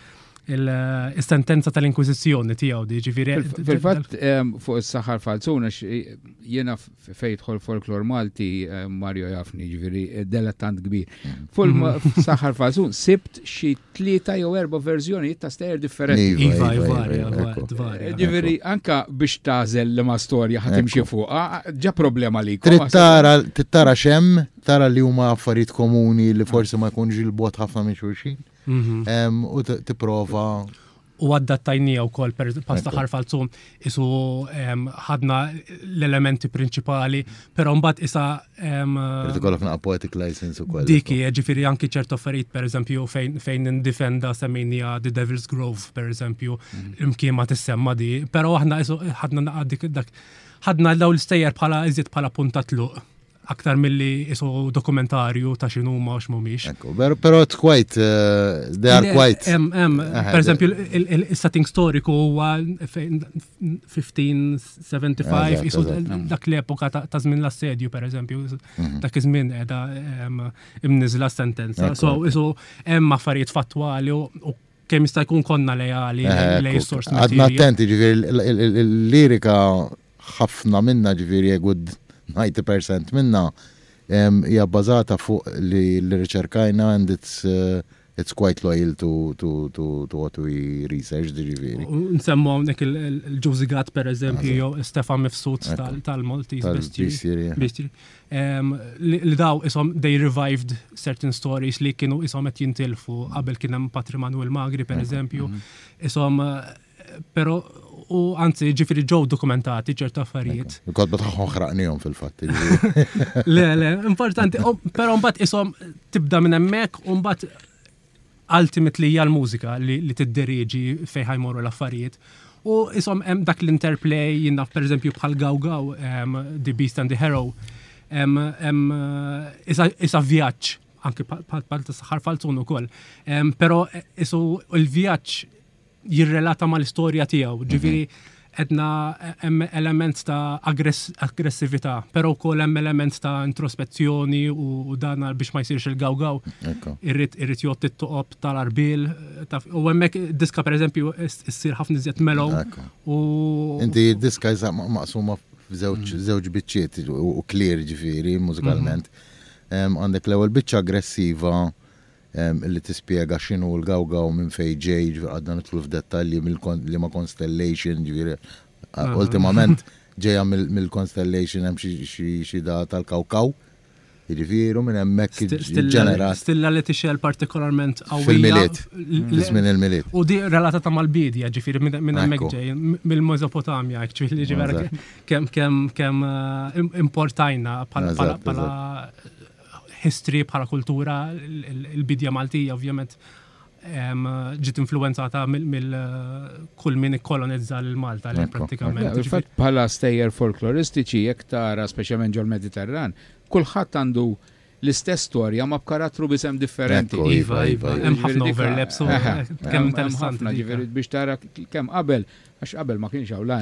il-sentenza tal-inkwizizzjoni tiegħu di ġifieri. Fil-fatt fuq is-saħħar falzuna jiena fejtħol folklor Malti Mario jafni ġifieri delattant kbir. Fuq mhm. saħħar falzun sibt xi tlieta jew erba' verżjonijiet ta' stejer differenti. Iva, iva, iva, iva eh, Ġifieri anka biex tażel li ma storja ħatimxi fuqha ġa problema li. Tittara xem, tara li huma affarijiet komuni li forsi ma jkunx il-bot ħafna minn xulxin. u tipprova u għaddattajnija u kol per pasta ħarfalzu isu ħadna l-elementi principali, pero mbat isa. Rritu kollok naqa poetic license u koll. Diki, ġifiri anki ċert offerit, per eżempju, fejn indifenda semmejnija The Devil's Grove, per eżempju, mhm. imkima tissemma di, pero aħna isu ħadna naqa dik dak. ħadna daw l-istejjer bħala iżjed bħala puntatluq aktar milli isu dokumentarju ta' xinu huma u x'mhumiex. Ekku, però quite uh, they are quite. Em, em, eh, per eżempju il-setting storiku huwa 1575 isu dak l-epoka ta' żmien l-assedju per eżempju mhm. dak iż-żmien qiegħda imniżla sentenza. So isu hemm affarijiet fattwali u kemm jista' jkun konna lejali eh, lej is-sors. Għadna attenti ġifieri l-lirika ħafna minnha, ġifieri a good 90 per cent minnha, hija bbażata fuq li li riċerkajna and it's it's quite loyal to to to to what we researched, ġifieri. Nsemmu hawnhekk il-Josie Gatt pereżempju jew Stefan Mifsud tal-Maltese Bestiary. Bestiary. Li daw ishom they revived certain stories li kienu ishom qed jintilfu qabel kien hemm Patri Manuel Magri pereżempju. Ishom Pero, u anzi, ġifiri ġew dokumentati ċerta affarijiet. Kod bataħħon ħraqnijom fil-fatti. Le, le, importanti, pero mbat isom tibda minn emmek, u mbat ultimately hija l-mużika li tidderieġi fej ħajmorru l-affarijiet. U isom hemm dak l-interplay jinnaf per eżempju bħal gaw gaw The Beast and the Hero. Isa vjaġġ anke bħal tas-saħħar falzun ukoll. Pero isu l-vjaġġ jirrelata mal-istorja tiegħu. Ġifieri edna hemm element ta' aggressività, però wkoll hemm element ta' introspezzjoni u dan biex ma jsirx il-gawgaw. Irrid irrid jgħod it-toqob tal-arbil u hemmhekk diska pereżempju issir ħafna iżjed melo u. Inti diska jżaq maqsuma f'żewġ biċċiet u klir ġifieri mużikalment. Mhm. Għandek l-ewwel biċċa aggressiva li tispjega x'inhu l-gawgaw minn fejn ġej, ġifieri qgħadna nidħlu f'dettalji minn liema constellation, ġifieri ultimament ġejja mill-constellation hemm xi daqa tal-Kawkaw, jiġifieri u minn hemmhekk iġġenerat. Stilla li tixgħel partikolarment qawwija. Fil-Milied, fi żmien il-Milied. U di relatata mal-biedja, ġifieri minn hemmhekk ġej, mill-Meżopotamja, ġifieri kemm importajna bħala history, bħala kultura, il-bidja Maltija ovvjament ġiet influenzata mill kull min ikkolonizza l-Malta li pratikament. Bħala stejjer folkloristiċi jekk tara speċjalment ġol-Mediterran, kulħadd għandu l-istess storja ma b'karattru bisem differenti. Iva, iva, hemm ħafna overlaps. Kemm hemm ħafna ġifieri biex tara kemm qabel Għax qabel ma kienx hawn la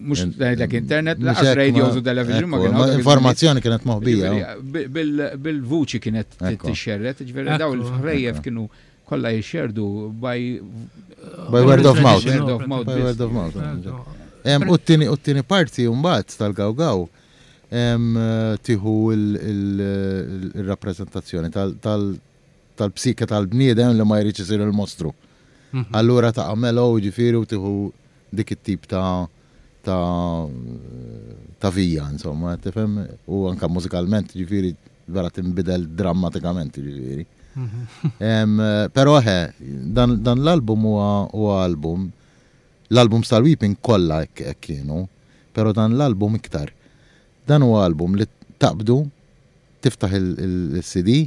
mhux ngħidlek internet, laqas radios u television ma kienu. Informazzjoni kienet moħbija. Bil-vuċi kienet tixxerret, ġifieri daw il-ħrejjef kienu kollha jixxerdu by by word of mouth. By word of mouth. U t-tieni parti mbagħad tal-gawgaw tiħu il-rappreżentazzjoni tal-psike tal-bniedem li ma jridx isir il-mostru. Allura tagħmelha u ġifieri u tieħu dik it-tip ta' ta' ta' vija insomma, qed tifhem? U anke mużikalment ġifieri vera tinbidel drammatikament ġifieri. Però eħe, dan dan l-album huwa huwa album l-album Star Weeping kollha hekk hekk kienu, però dan l-album iktar. Dan huwa album li taqbdu, tiftaħ il-CD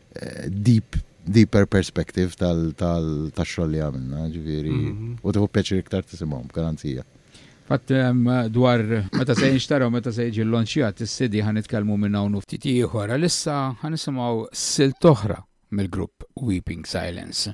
deep, deeper perspective tal-xogħol li għamilna, ġifieri. Mhm. U tieħu pjaċir iktar tisimgħhom, garanzija. Fatt dwar meta se jinxtaraw meta se jiġi l-lonċjat is-sidi ħan nitkellmu minn hawn u ftit ieħor. Għalissa ħan nisimgħu silt oħra mill-grupp Weeping Silence.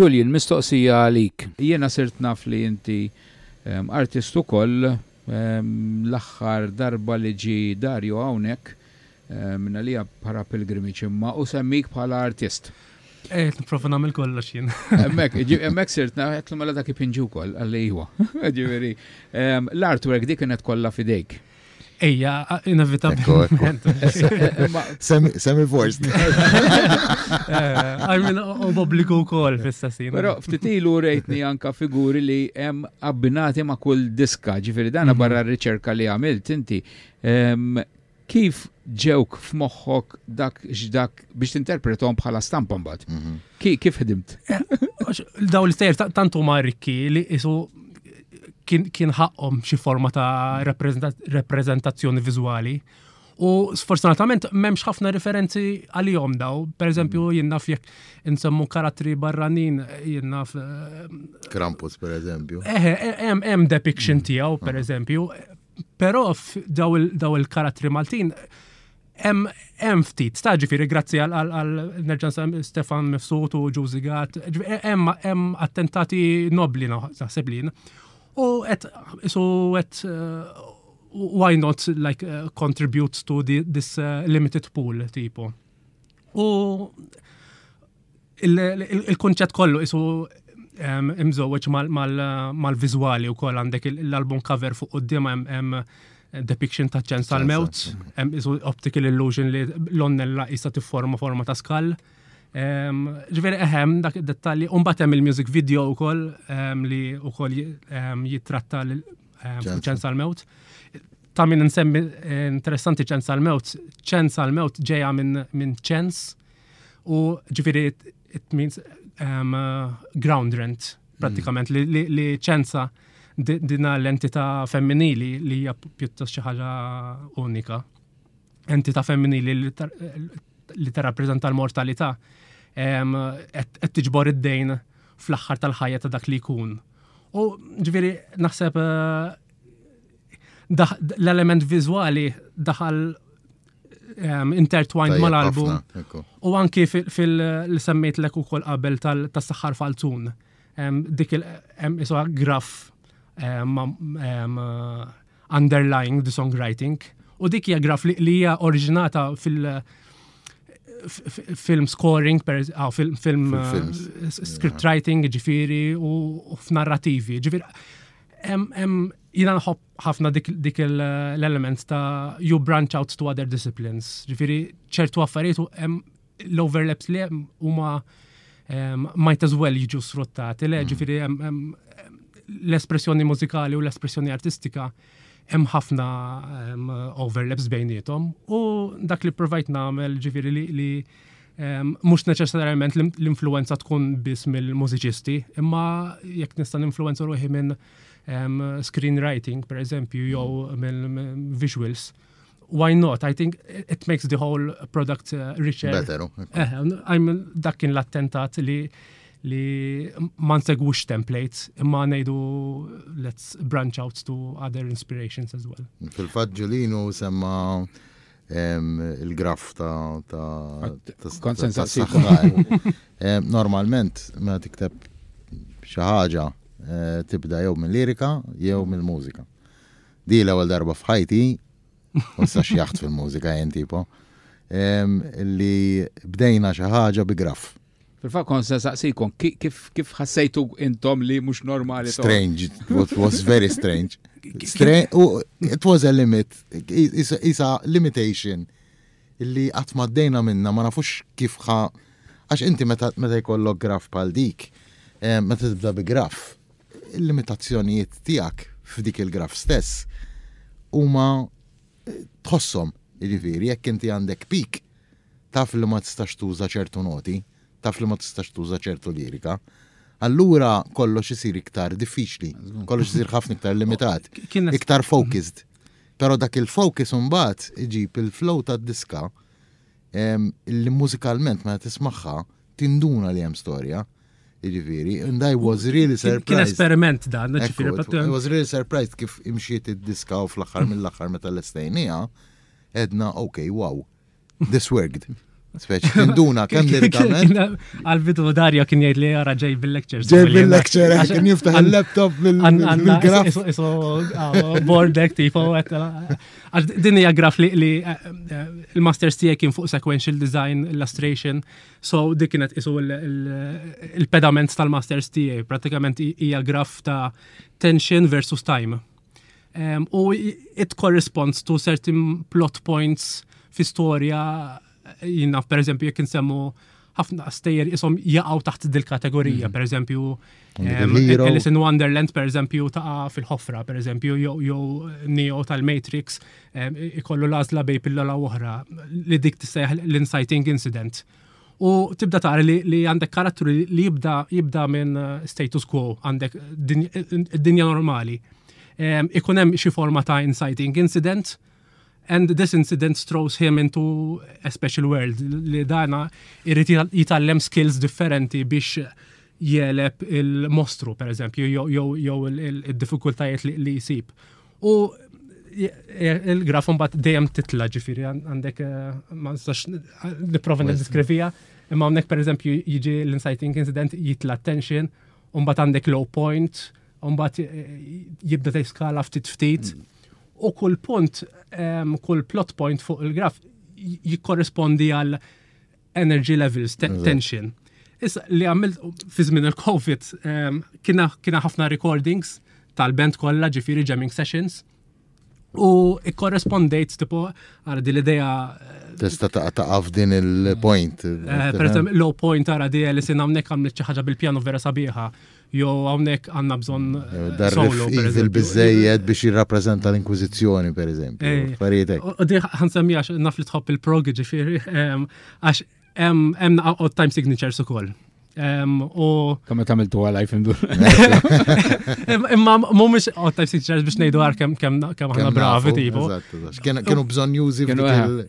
Julian, mistoqsija għalik. Jiena sirt naf li inti ehm, artist ukoll ehm, l-aħħar darba li ġi Dario hawnhekk Minnegħlija bħala pilgrimiċ imma u semmik bħala artist. Eh, niprofa namil kollox jien. Emmek, emmek sirt, għetlu mela dak ipinġu kol, għalli jwa. Ġiviri, l-artwork dik kienet kolla fidejk. Ejja, inevitabilment. Semi forst. Għajmin eh, u publiku kol fil-sassin. Pero ftitilu rejtni anka figuri li jem abbinati ma kull diska, ġifiri dana mhm. barra r-riċerka li għamilt inti. kif ġewk f'moħħok dak x'dak biex tinterpretom bħala stampa mbagħad? Mhm. Kif ħdimt? Daw l-istejjer tantu ma rikki li isu kien ħaqqhom xi forma ta' rappreżentazzjoni viżwali. U sfortunatament m'hemmx ħafna referenzi għalihom daw. Per eżempju, mhm. jien naf jekk insemmu karattri barranin jien naf. Eh, Krampus per eżempju. Eħe, eh, hemm depiction mhm. tiegħu per eżempju. Però daw il-karattri Maltin hemm ftit, ta' ġifieri grazzi għal nerġa' Stefan Mifsud u Ġużigat, hemm attentati nobli naħseb li U qed isu qed why not like contribute to this limited pool tipo. U Il-kunċett kollu isu imżewweġ mal-viżwali wkoll għandek l-album cover fuq quddiem hemm depiction ta' ċens tal-mewt, hemm isu optical illusion li l-onnella jista' tifforma forma ta' skall. Ġifieri eħem dak id-dettalji, u mbagħad hemm il-music video wkoll li wkoll jittratta l-ċens tal-mewt. Ta' min nsemmi interessanti ċens tal-mewt, ċens tal-mewt ġejja minn ċens U ġifiri, it means um, uh, ground rent, pratikament, mm. li, li ċensa dina l-entità femminili li hija pjuttost xi ħaġa unika. Entità femminili li, tar li tarrappreżenta l-mortalità um, qed tiġbor id-dejn fl-aħħar tal-ħajja ta' dak li jkun. U ġviri, naħseb uh, l-element vizuali daħal um, intertwined mal-album. U anki fil-li semmejt l-ek u kol qabel tal-saxħar falzun. Um, dik il-iswa um, graf um, um, uh, underlying the songwriting. U dik hija graf li hija oriġinata fil- film scoring, per, ah, film, film uh, script writing, ġifiri, u f'narrativi. Ġifiri, jina nħobb ħafna dik l-element ta' you branch out to other disciplines. Ġifiri, ċertu affarijiet l-overlaps li hemm huma ehm, might as well jiġu sfruttati. Le, mm. ġifiri, l-espressjoni mużikali u l-espressjoni artistika hemm ħafna ehm, overlaps bejnietom u dak li provajt nagħmel ġifiri li ehm, mhux neċessarjament l-influenza tkun biss mill-mużiċisti, imma jekk nista' influenza ruħi minn screenwriting, per eżempju, jew mm. visuals, why not? I think it makes the whole product uh, richer. Better. Oh, eh, I'm dak kien l-attentat li li ma nsegwux templates imma ngħidu let's branch out to other inspirations as well. Fil-fatt Ġulinu semma il-graf ta' konsensa Normalment, ma tikteb xi ħaġa eh, tibda jew mill-lirika jew mill-mużika. Di l-ewwel darba f'ħajti, u sa xjaħt fil-mużika jen tipo, li bdejna xi ħaġa bi graf. Fil-fatt kont se nsaqsikom kif ħassejtu intom li mhux normali. Strange, it was very strange. It was a limit, is a limitation li qatt ma ddejna minna ma nafux kif ħa għax inti meta jkollok graf bħal dik, eh, meta tibda bi graf, il-limitazzjonijiet tiegħek f'dik il-graf stess huma eh, tħossom, jiġifieri jekk inti għandek pik taf li ma tistax tuża ċertu noti, taf li ma tistax tuża ċertu lirika, allura kollox isir iktar diffiċli, kollox isir ħafna iktar limitat, iktar focused. Però dak il-focus mbagħad iġib il-flow tad-diska li mużikalment meta tismagħha tinduna li hemm storja. Ġifiri, and I was really surprised. Kien esperiment dan, ġifiri. I was really surprised kif imxiet id-diska u fl-axar mill-axar meta l-estajnija, għedna ok, wow, this worked. Speċi tinduna kemm lirikament. Għal-bidu Darja kien jgħid li għara ġej bil-lecture. Ġej bil-lecture, għax kien jiftaħ il-laptop bil-graf. Iso board active, u għet. Għax din hija graf li eh, eh, il-masters tiegħi kien fuq sequential design, illustration, so dik kienet isu il-pedament tal-masters tiegħi. Pratikament hija graf ta' tension versus time. Um, u it corresponds to certain plot points fi storja jina per eżempju jek nsemmu ħafna stejjer isom jaqaw taħt dil-kategorija, mm. per eżempju, Alice in Wonderland, per eżempju, ta' fil-ħofra, per eżempju, jew Neo tal-Matrix, ikollu lazla bej pillola oħra, li dik tista' l-inciting incident. U tibda tara li, li għandek karattru li jibda jibda minn eh, status quo, għandek dinja normali. Um, ikun hemm xi forma ta' inciting incident, and this incident throws him into a special world li dana irrit jitallem skills differenti biex jeleb il-mostru, per eżempju, jew il-diffikultajiet li jisib. U il-graf mbagħad dejjem titla' ġifieri għandek eh, ma nistax nipprova niddeskrivija, imma hawnhekk pereżempju jiġi l-inciting incident jitla' tension, u mbagħad għandek low point, u mbagħad eh, jibda tej skala ftit ftit. U kull punt, kull plot point fuq il-graf jikkorrispondi għal energy levels tension. Issa li għamil fi żmien il-COVID ehm, kiena ħafna recordings tal-band kollha ġifieri jamming sessions. U ikkorrespondejt tipo għara di l-ideja. Eh, Testa ta' taqaf din il-point. Eh, per low point għara di li sin għamnek għamlet ħaġa bil-pjano vera sabiħa. Jo hawnhekk għandna bżonn eh, solo il biżejjed biex jirrappreżenta l-Inkwiżizzjoni pereżempju. Eh, Parietek. U di ħansemmi għax naf li tħobb il-prog ġifieri ehm, għax hemm naqgħod time signatures ukoll. Ehm, u. Kamme tamiltu għalaj fimdu. Imma mumiex odd time signatures biex nejdu għar kem ħana bravi tipu. Kienu bżon juzi. Kienu eh,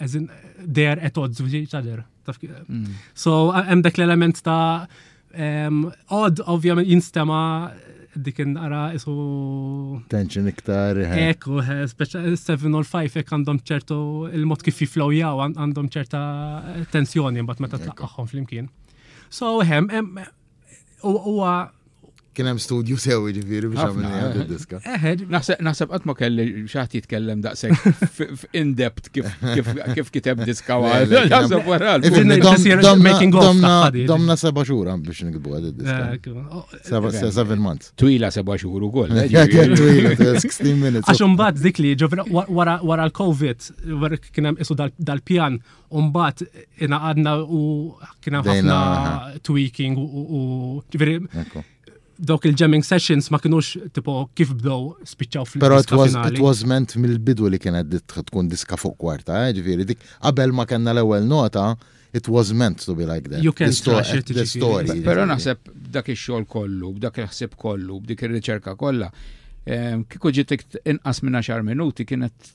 as in, they are at odds with each other. Mm. So, hemm dak l-element ta' um, odd ovvjament jinstema dik nara isu. Tension iktar. Eh. Ekku, eh, speċa 7 u 5 ek għandhom ċertu il-mod kif jiflow jaw għandhom ċerta tensjoni mbagħad meta tlaqqaħħom flimkien. So, hemm Huwa kien hemm studju sew jiġifieri biex għamilni id-diska. Eħed, naħseb qatt ma kelli xaħt jitkellem daqshekk in depth kif kiteb diska għal. Domna seba' xhur biex nikbu għad id-diska. Eh, seven months. Twila seba' xhur ukoll. Eh, twila, 16 minutes. Għax imbagħad dik li ġovra wara l-COVID kien hemm isu dal-pjan Umbat, inaqadna u kien ħafna tweaking u ġifiri. Dok il-jamming sessions ma kienux tipo kif bdow spiċċaw fil Pero it was meant mill-bidu li kienet tkun diska fuq kwarta, eh, ġifiri, dik qabel ma kena l-ewel nota, it was meant to be like that. You can trash it, the story. Pero naħseb dak il-xol kollu, dak il-ħsib kollu, b'dik il-riċerka kollha, eh, kiku ġiet inqas minna xar minuti kienet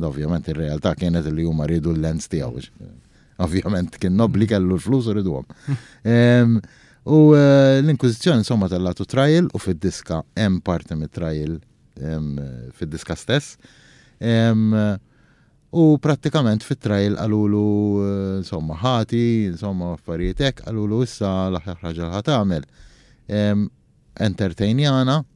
Ovvjament ir-realtà kienet li huma ridu l-lens tiegħu. Ovvjament kien nobli kellu l-flus u ridhom. Ehm, u eh, l-Inkwiżizzjoni insomma tellatu trial u fid-diska hemm parti mit-trial ehm, fid-diska stess. Ehm, u prattikament fit-trial qalulu eh, insomma ħati, insomma affarijiet hekk, qalulu issa l-aħħar ħaġa ħatamel. Entertainjana,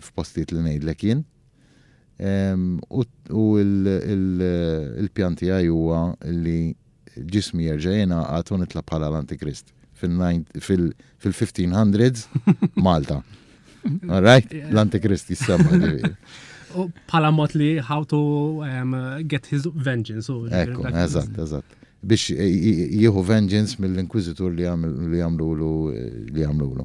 f'postijiet li ngħidlek jien. U l-pjan tiegħi huwa li ġismi jerġa' jingħaqad u nitla' bħala l-Antikrist fil-1500s Malta. All right? L-Antikrist jissemma ġifieri. U bħala mod li how to um, get his vengeance. Ekku, eżatt, eżatt. Biex jieħu vengeance mill-inkwizitur li għamlulu li għamlulu.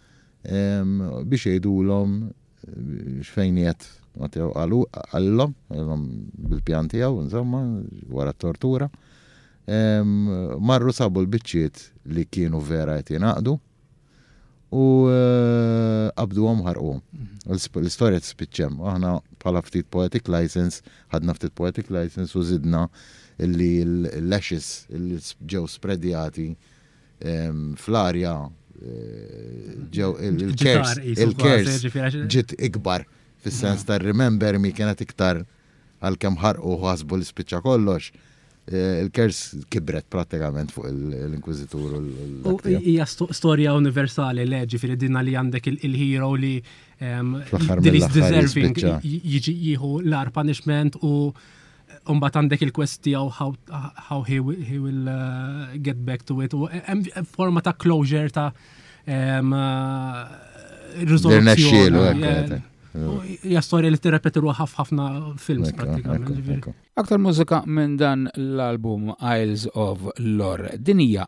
biex jgħidulhom x'fejn qiegħed Matteo qalu qallhom bil-pjan tiegħu insomma wara t-tortura. Marru sabu l-biċċiet li kienu vera qed jingħaqdu u eh, qabdu għom ħarqu. Mhm. L-istoria t-spicċem, aħna bħala ftit poetic license, ħadna ftit poetic license u zidna illi l-lashes illi ġew spredjati fl-arja ġew il-kers ġiet ikbar fis-sens ta' remember mi kienet iktar għal kem ħarqu ħasbu l-spiċċa kollox. Eh, il-kers kibret pratikament fuq l-inkwizitur. U hija storja universali le ġifieri dinna li għandek il-hero li ehm, deserving jiġi jieħu l-ar punishment u Umbat għandek il-quest tijaw how, how he, will, he will uh, get back to it. Hemm forma ta' closure ta' um, uh, risoluzzjoni. Ja storja li tirrepeti ruħa f'ħafna films pratikament. Aktar mużika minn dan l-album Isles of Lore. Dinija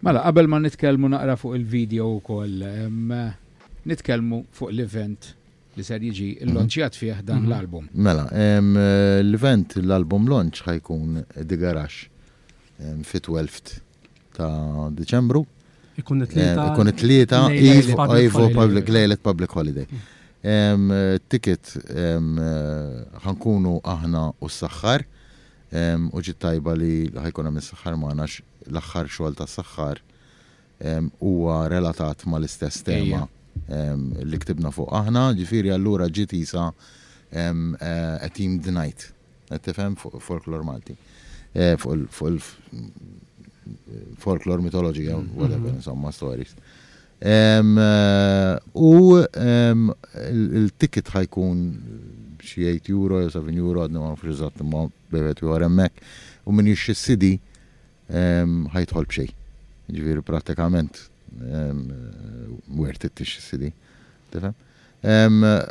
Mela, qabel ma nitkellmu naqra fuq il-video wkoll, nitkellmu fuq l-event li ser jiġi l-lonċjat fih dan mhm. l-album. Mela, l-event, l-album launch ħajkun The Garage fit-12th ta' Diċembru. Ikun it-tlieta. Ikun it-tlieta, Ivo Public, Lejlet Public Holiday. Ticket ħankunu aħna u s-saxħar, u ġittajba li ħajkun hemm is-saxħar magħna l-aħħar xogħol ta' saxħar huwa relatat mal-istess tema li ktibna fuq aħna, ġifieri allura ġiet isa a team denied. Qed tifhem fuq folklor Malti. Eh, fuq il- fuq il- folklor, mitoloġija, whatever, mhm. insomma, stories. Em, eh, u em, il- il-ticket ħajkun xi 8 euro, jew 7 euro, għadna ma nafux eżatt imma bebet u għaremmek, u min jixxi s-sidi em, ħajtħol bxej. Ġviri pratikament em, eh, worth it tixxi s-sidi. Tifhem? Em, eh,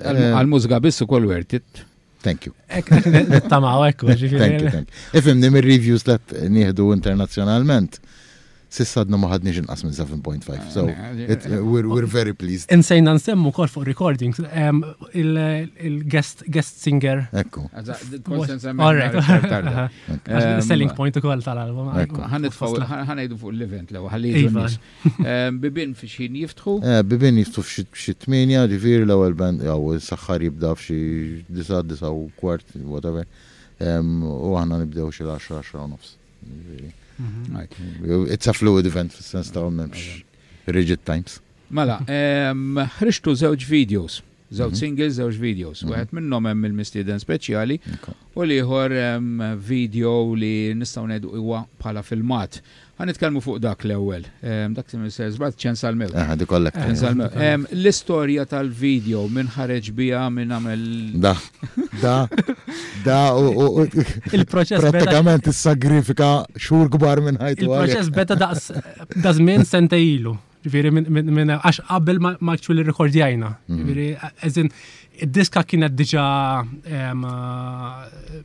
Għal-mużga biss u koll wertit. Thank you. Nittamaw, ekku, Thank you, thank you. Ifimni mir reviews li nieħdu internazzjonalment. Sissa għadna maħadni xin qasmin 7.5, so we're, very pleased. Insejna nsemmu kol fuq recordings, il-guest guest singer. Ekku. Selling point u kol tal-album. Ħanajdu fuq l-event l-għu, ħalli Bibien f'xi ħin jiftħu? Bibien jiftħu f'xi tmienja, ġifieri l-ewwel band jew is-saħħar jibda f'xi disa', disa' u kwart, whatever, u aħna nibdew xi l-għaxra, għaxra u nofs. It's a fluid event fis-sens ta' m'hemmx rigid times. Mela, ħriġtu żewġ videos. Żewġ singles, żewġ videos. Wieħed minnhom hemm il-mistieden speċjali u l-ieħor hemm video li nistgħu ngħidu huwa bħala filmat. Ħa nitkellmu fuq dak l-ewwel. Dak li Mister Żball Ċen sal-mewt. Aha, dik kollek. Ċen sal-mewt. L-istorja tal-video min ħareġ biha min għamel. Da. Da. Da u. Il-proċess. Pratikament is-sagrifika xhur kbar minn ħajtu. Il-proċess beta daqs dażmin sentejlu. Ġviri, minn għax qabel ma ċu li rekordjajna. Mm. Ġviri, eżin, id-diska kienet diġa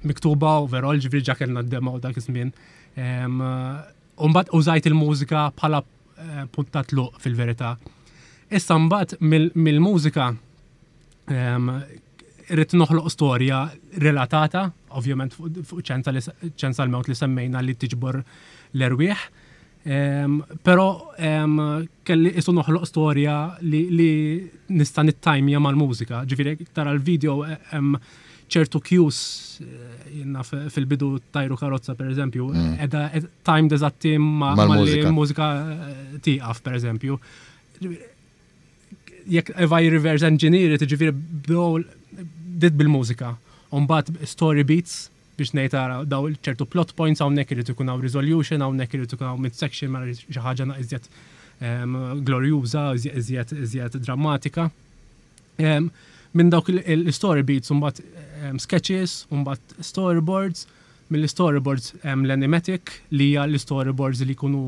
miktuba u verol ġviri ġa kellna d-dema u dak iż-żmien. Umbat użajt il-mużika bħala eh, puntat luq fil-verità. Issa mbagħad mill-mużika rrit noħloq storja relatata, ovvjament fuq ċenza l-mewt li semmejna li tiġbor l-erwieħ. Però kelli qisu noħloq storja li nista' nittajmja mal-mużika. Ġifieri tara l-video hemm ċertu cues naf fil-bidu tajru karozza pereżempju, qiegħda timed eżatti mal-mużika tieqaf pereżempju. Jekk if I reverse engineer it, ġifieri bdew bdiet bil-mużika, u mbagħad story beats, biex ngħid ara dawn ċertu plot points hawnhekk irid ikun hawn resolution, hawnhekk irid ikun hawn midsection mela rrid xi ħaġa naq iżjed glorjuża, iżjed drammatika. Minn dawk l-story beats mbagħad sketches, mbagħad storyboards, mill-storyboards l-animatic li hija l-storyboards li jkunu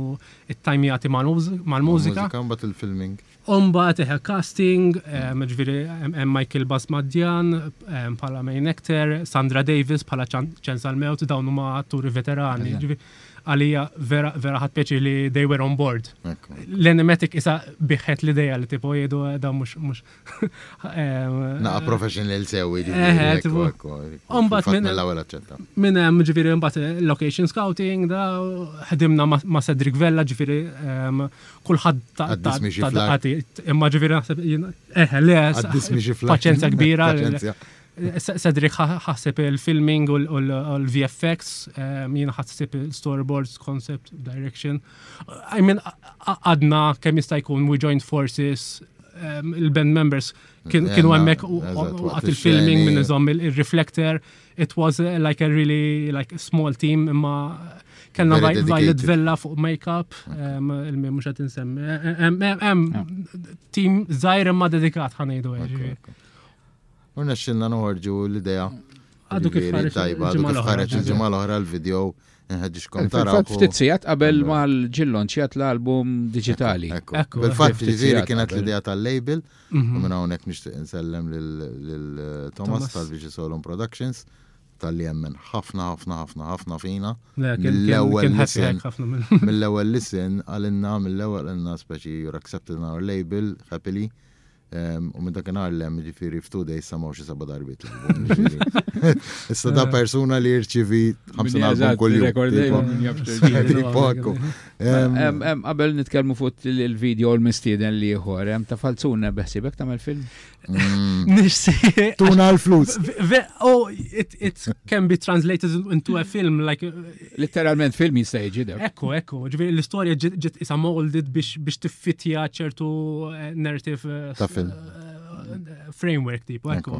ttajmjati mal-mużika. Mal-mużika mbagħad il-filming. U mbagħad eħe casting, ġifieri hemm Michael Basmadjan bħala main actor, Sandra Davis bħala ċans għal mewt dawn huma atturi veterani. Għalija vera vera ħadd peċi li they were on board. L-animatic isa biħet l-ideja li tipo jgħidu eh, da mhux mhux. Naqa professional sewi ġifieri. Mbagħad minn l-ewwel aċċetta. Minn hemm ġifieri mbagħad location scouting da ħdimna ma' Cedric Vella ġifieri kulħadd ta' daqati. Imma ġifieri naħseb eħe le paċenzja kbira. Sedri ħasib il-filming u l-VFX, ehm, jien ħasib il-storyboards, concept, direction. I mean, għadna kemm jista' jkun we joined forces, ehm, il-band members kienu hemmhekk u għat il-filming minn iżom il-reflector, It was uh, like a really like a small team imma kellna Violet Villa fuq make-up, um, il-mi mux għat insemmi. Team zaħir imma dedikat ħanajdu għagġi. Unna xilna noħorġu l-ideja. Għadu kif tajba, għadu kif ħareċ il-ġimma l-oħra l-video. Nħedġiġkom taraw. Ftit sijat qabel ma l-ġillon ċijat l-album digitali. Bil-fat ġiviri kienet l-ideja tal-label, Mhm. U minn hawnhekk nixtieq insellem lil Thomas tal-Vici Solon Productions tal-li jemmen ħafna ħafna ħafna ħafna fina. Mill-ewwel listen. Mill-ewwel listen għalinna mill-ewwel għalinna speċi you're accepted in our label, happily. U minn dak inhar lem ġifieri f'tu dej samaw xi seba' darbit. Issa da persuna li jirċivi 50 album kull jum. Qabel nitkellmu fuq il-video l-mistieden li ieħor, hemm ta' falzuna beħsibek tagħmel film? Mm. Nixsi. Tuna l-flus. Oh, it can be translated into a film like uh, literalment film jista' jiġi dew. Ekku, ekku, ġifieri l-istorja ġiet isa molded biex tiffitja ċertu eh, narrative eh, ta' film eh, framework tipo, ekku,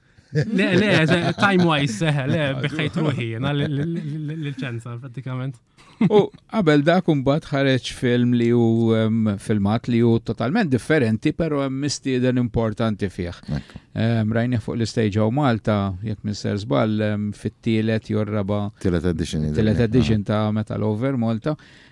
Le, le, time-wise, seħe, le, biħħajt ruħi, jena l-ċenza, pratikament. U qabel da kumbat ħareġ film li hu filmat li hu totalment differenti, pero hemm mistieden importanti fih. Rajni fuq l-istage għaw Malta, jekk Mr. Zbal, fit-tielet jorraba. Tielet edition. Tielet edition ta' Metal Over Malta.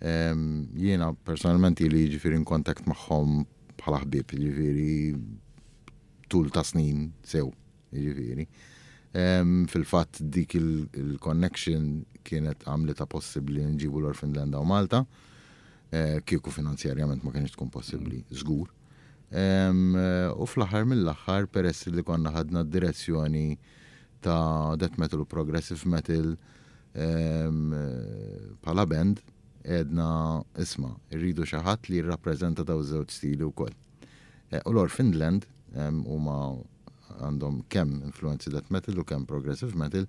Jiena personalment ili ġifiri in kontakt magħhom bħala ħbib, ġifiri tul ta' snin sew, ġifiri. Fil-fatt dik il-connection kienet għamlita possibbli nġibu l-Orphan Land u Malta, eh, kieku finanzjarjament ma kienx tkun possibbli, żgur. U fl-aħħar mill-aħħar peress li konna ħadna d-direzzjoni ta' death metal u progressive metal bħala band, edna isma, irridu xi ħadd li jirrappreżenta daw żewġ stili wkoll. E, u l-Or Finland huma għandhom kemm influenzi death metal u kemm progressive metal,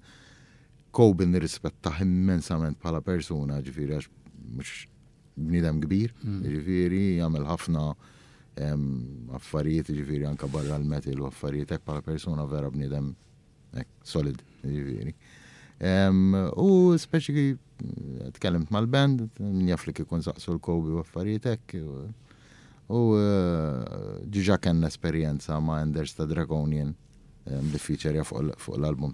Coben nirrispettaħ immensament bħala persuna, ġifieri għax mhux Bniedem kbir, mm. ġifiri, jagħmel ħafna affarijiet ġifiri anka barra l-metal u affarijiet hekk bħala persuna vera bniedem solid ġifiri. U speċi tkellimt mal-band, njaf li kikun saqsu l-kobi u affarijiet hekk. U eh, ġiġa kellna esperjenza ma' Enders ta' Dragonian li feature fuq l-album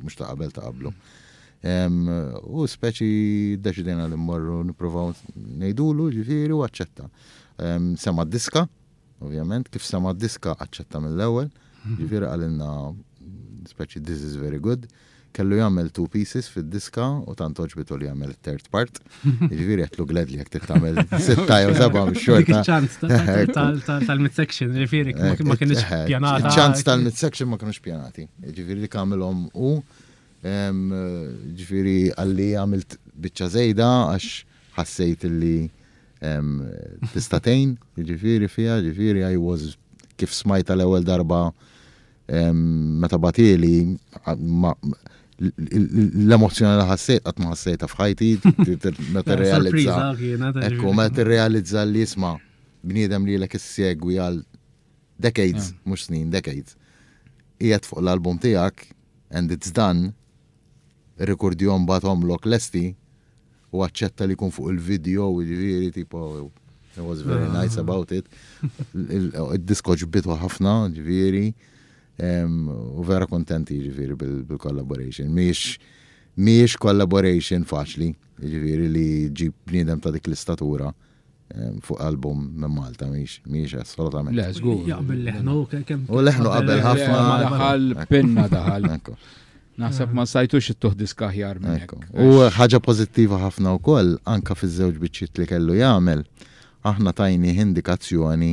mhux ta' qabel ta' qablu. U speċi deċidejna li mmorru nippruvaw ngħidulu ġifieri u aċċetta. Sema diska, ovvjament, kif sema diska aċċetta mill-ewwel, ġifieri qalilna speċi this is very good. Kellu jagħmel two pieces fid-diska u tant għoġbitu li għamel it-third part. Jiġifieri għedtlu gladly jekk trid tagħmel sitta jew seba' bix-xorta. Dik iċ-ċans tal-midsection, jiġifieri ma kienx pjanata. Iċ-ċans tal-midsection ma kienx pjanati. Jiġifieri li kamilhom u jiġifieri għalli għamilt biċċa żejda għax ħassejt li tista' tgħin, jiġifieri fiha, jiġifieri I was kif smajta l-ewwel darba Meta batili, l-emozjoni li ħassejt qatt ma ħassejta f'ħajti, meta realizza. Ekku, meta realizza li jisma' bniedem li l-ek segwi għal decades, mhux snin, decades. Qiegħed fuq l-album tiegħek and it's done, rekordjom batom lok lesti, u aċċetta li jkun fuq il-video, jiġifieri tipo he was very ah. nice about it. Id-disko ġbitu ħafna, ġifieri, u vera kontenti ġifieri bil-collaboration. Miex miex collaboration faċli, ġifieri li ġib bniedem ta' dik l-istatura. fuq album minn Malta, miex assolutament. Le, zgur. Jaqbel leħnu, kem. U leħnu qabel ħafna. Daħal penna daħal. Naħseb ma sajtu xittuħ diskaħjar minn. U ħaġa pozittiva ħafna u koll, anka fiż-żewġ biċċiet li kellu jagħmel, aħna tajni indikazzjoni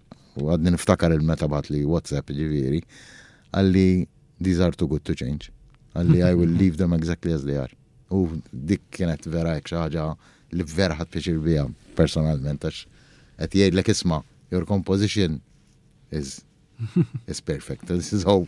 u għadni niftakar il-meta bat li WhatsApp ġiviri, għalli these are too good to change. Għalli I will leave them exactly as they are. U dik kienet vera ek xaħġa li vera ħat pieċir bija personalment, għax għet jgħidlek isma, your composition is, is perfect. This is how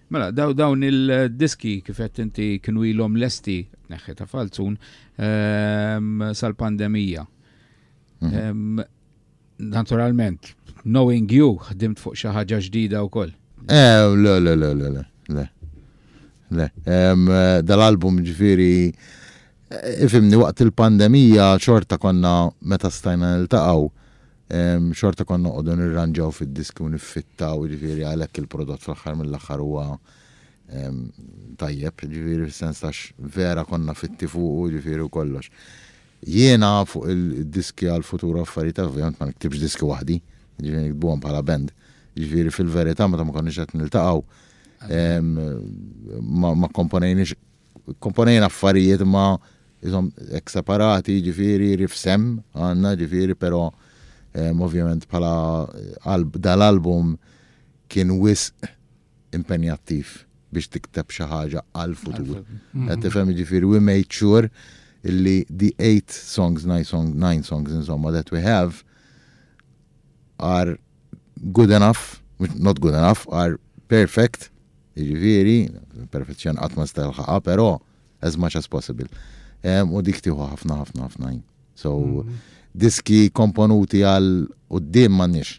Mela, dawn il-diski kif qed inti kienu ilhom lesti tneħħi ta' falzun ehm, sal-pandemija. Mhm. Ehm, naturalment, knowing you, ħdimt fuq xi ħaġa ġdida wkoll. Eh, le, le, le, le, le, le. Le, ehm, dal-album ġifiri, eh, ifimni waqt il-pandemija xorta konna meta stajna nil-taqaw, Xorta kont noqogħdu nirranġaw fid-diski u niffittaw, jiġifieri għalhekk il-prodott fl-aħħar mill-aħħar huwa tajjeb, jiġifieri fis-sens tax vera konna fitti fuqu, jiġifieri u kollox. Jiena fuq il-diski għal futur affarijiet ovvjament ma niktibx diski waħdi, jiġifieri nikbuhom bħala band. Jiġifieri fil-verità meta ma konniex qed niltaqgħu ma komponejniex Komponejna affarijiet imma isom ek separati, ġifiri, rifsem għanna, ġifiri, pero ehm, ovvjament pala eh, dal-album kien wisq impenjattiv biex tikteb xi ħaġa għal-futur. Mhm. Qed tifhem jiġifieri we made sure illi the eight songs, nine songs, nine songs insomma that we have are good enough, not good enough, are perfect, jiġifieri, perfezzjon qatt ma sta ħaqa, però as much as possible. U dik tieħu ħafna ħafna ħafna jien. So, mm-hmm. diski komponuti għal u d-dim mannix.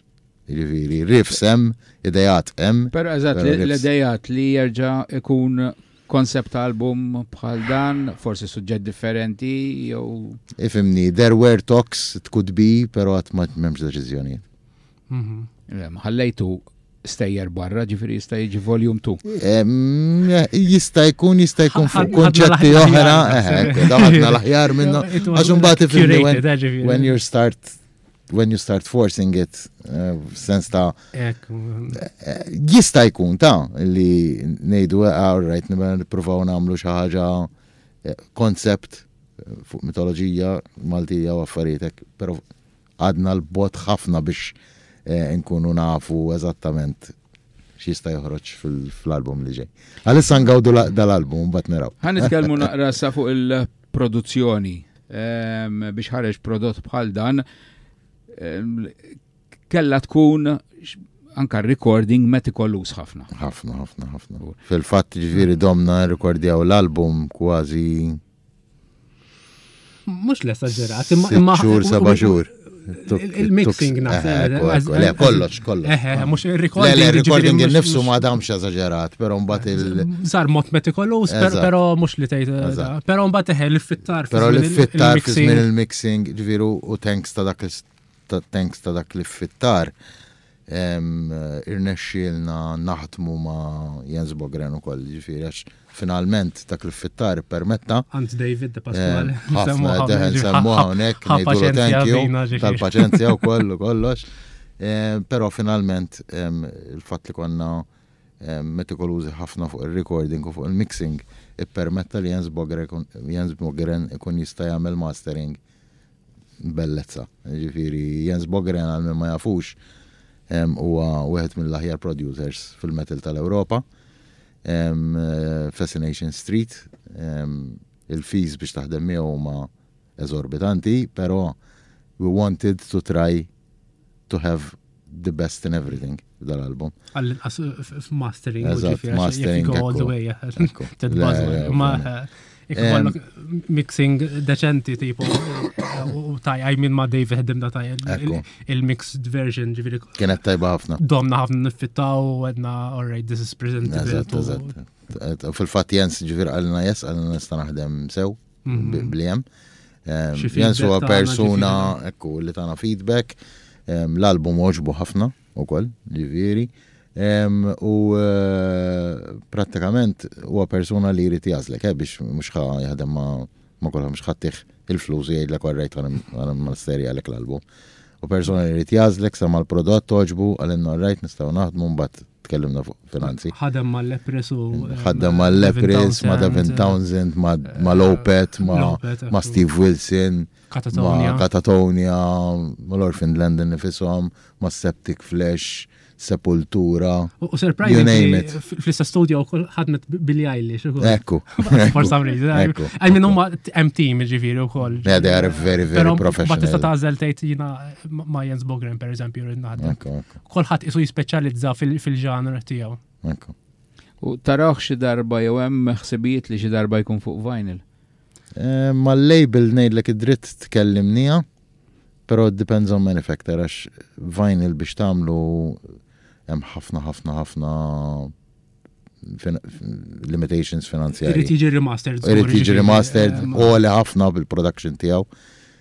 Ġifiri, riffs hemm, idejat hemm. Pero eżatt l-idejat li jerġa' ikun Concept album bħal dan, forsi suġġett differenti jew. Ifhimni, there were talks, it could be, però qatt m'hemmx deċiżjonijiet. Mhm. Ħallejtu stejjer barra, ġifiri jista' jiġi volume 2. Jista' jkun, jista' jkun fuq konċetti oħra, daħna l-aħjar minnu. Għax imbagħad ifhimni when you start when you start forcing it, eh, sens ta' eh, jista' jkun ta' li nejdu eh, all right, nibgħu nippruvaw nagħmlu xi ħaġa koncept fuq mitoloġija Maltija u affarietek, pero għadna l-bot ħafna biex nkunu nafu eżattament x'jista' joħroġ fl-album li ġej. Għalissa ngawdu dal-album mbagħad naraw. Ħa nitkellmu naqra sa fuq il-produzzjoni ehm, biex ħareġ prodott bħal dan ehm, kella tkun anka recording metikolus ħafna. ħafna, ħafna, ħafna. Fil-fatt ġviri domna rekordjaw l-album kważi Mux l-esagerat, imma. Xur, saba xur. Il-mixing naħseb. Le, kollox, kollox. Eħe, mux il-recording. Le, il-recording il-nifsu ma damx esagerat, pero mbat il. Zar mot metikolus, pero mux li tajt. Pero mbat eħe, l-fittar. Pero l-fittar fizmin il-mixing, ġviru, u tanks ta' dak tat-tanks ta' dak l-iffittar irnexxielna naħdmu ma' Jens Bogren ukoll, ġifieri għax finalment dak l-iffittar ippermetta. Ant David De Pasquale. Ħafna deħel semmu hawnhekk ngħidulu thank you tal-paċenzja wkoll u kollox. Però finalment il-fatt li konna metikolużi ħafna fuq ir-recording u fuq il-mixing ippermetta li Jens Bogren ikun jista' jagħmel mastering Bellezza. Ġifiri, Jens Bogren għal minn ma jafux huwa wieħed mill-aħjar producers fil-metal tal-Ewropa. Fascination Street, il-fees biex taħdem miegħu huma eżorbitanti, però we wanted to try to have the best in everything dal-album. Għall-inqas f'mastering, ġifiri, mastering all the way. Ma ikollok mixing deċenti tipo u taj għajmin ma Dave ħedimna taj il-mixed version ġifiri. Kienet tajba ħafna. Domna ħafna nifittaw u għedna, all right, this is presentable. Fil-fat Jens ġifiri għalina jes, għalina nista naħdem sew. mhm. bliem. Jens huwa persuna ekku li tana feedback. L-album oġbu ħafna ukoll, ġifieri. U eh, prattikament huwa persuna li jrid jażlek eh, biex mhux jaħdem ma' ma kollha mhux ħaddih il-flus jgħidlek orrejt għal masterja għalek l-album. U persona li jrid jażlek sa mal-prodott oġbu għal orrejt nistgħu naħdmu mbagħad tkellimna fuq finanzi. Ħadem ma' Lepres u. Eh, Ħadem ma' Lepres, ma' Devin Townsend, ma' eh, Lopet, ma' Steve Wilson, ma' Katatonia, ma' l-Orphan London nifisom, ma' Septic Flash, Sepultura. U surprisingly, fl-istess studio kol ħadmet Billy Eilish. Ekku. For some reason. Ekku. I mean, umma M-team ġifiri u kol. Yeah, they are very, very professional. Ma tista tażel tejt jina ma' Jens Bogren, per eżempju, rrid naħdem. kolħat isu jispeċjalizza fil-ġanr tiegħu. U taraw xi darba jew hemm ħsibijiet li xi darba jkun fuq vinyl? Eh, mal-label ngħidlek id-dritt tkellimnija, però depends on manufacturer għax vinyl biex tagħmlu hemm ħafna ħafna ħafna limitations finanzjari. Irid jiġi remastered. Irid jiġi remastered, għoli ħafna bil-production tiegħu.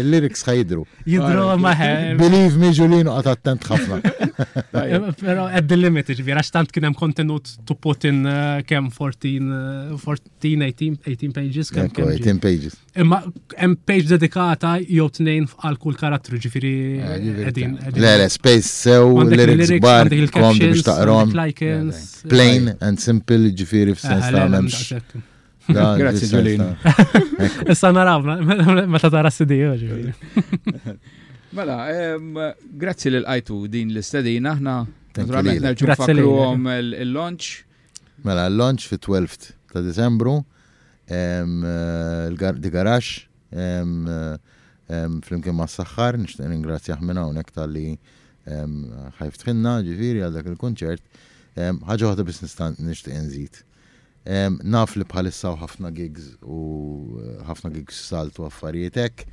Il-lyrics ħa jidru. Jidru maħe. Believe me, Julino, għat attent ħafna. Pero at the limit, ġvira, xtant kienem kontenut to put in uh, kem 14, 14, 18, 18 pages. Kem, kem, 18 pages. Imma kem page dedikata jew tnejn għal kull karattru ġviri. Eh, le, le, space sew, lyrics bar, kom biex taqrom. Plain and simple ġviri f-sens eh, ta' memx. Grazie Ġulin. Issa naraw, meta tara s-sidi Mela, grazzi li l-għajtu din l-istedina, ħna naturalment nerġu fakruhom il-launch. Mela, l-launch fi 12 ta' Desembru, di garax, flimkien ma' s-saxħar, nishtiq ringrazzjaħ minn hawnhekk tal-li ħajftħinna ġifiri għal dak il-konċert. Ħaġa waħda biss nista' nixtieq nżid Naf li bħalissa hawn ħafna gigs u ħafna gigs salt u affarijiet hekk.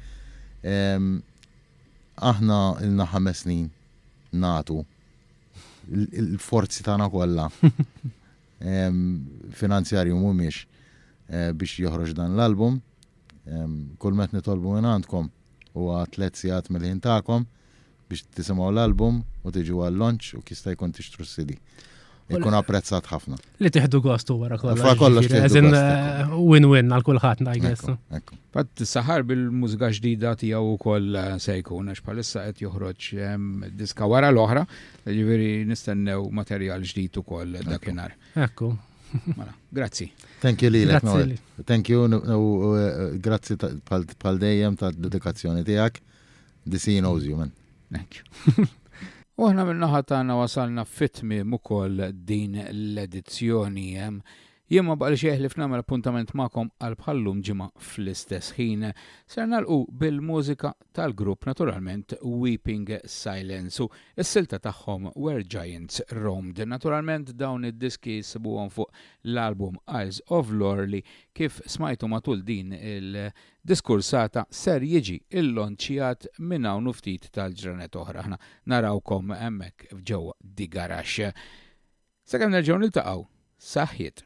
Aħna ilna ħames snin nagħtu l-forzi tagħna kollha finanzjarju mhumiex eh, biex joħroġ dan l-album. Kull met nitolbu minn għandkom u għat tliet sigħat mill-ħin tagħkom Biex tisimgħu l-album u tiġu għal-launch u jista' jkun tixtru s-CD. Ikun apprezzat ħafna. Li tiħdu gostu wara kollox. Wara kollox jiġifieri, tiħdu gost. Uh, win-win għal kulħadd ngħid. Ekku. Pat saħar bil-mużika ġdida tiegħu wkoll uh, se jkun għax bħalissa qed joħroġ um, diska wara l-oħra, jiġifieri nistennew materjal ġdid ukoll dakinhar. Ekku. Mela, grazzi. Thank you lilek, Noel. Thank you, uh, grazzi pal dejjem ta' dedikazzjoni tiegħek. The sea knows you, man. Thank you. U aħna minnaħa tagħna wasalna fit-tmiem ukoll din l-edizzjoni hemm Jien ma baqli xieħ li f'namel appuntament ma'kom għal bħallum ġimgħa fl-istess ħin. Ser nalqu bil-mużika tal-grupp naturalment Weeping Silence u s-silta tagħhom Where Giants Roamed. Naturalment dawn id-diski sibuhom fuq l-album Eyes of Lore li kif smajtu matul din il- Diskursata ser jiġi llonċjat minn hawn u ftit tal-ġranet oħra. Aħna narawkom hemmhekk ġewwa di Garage. Sakemm nerġgħu niltaqgħu, saħħiet.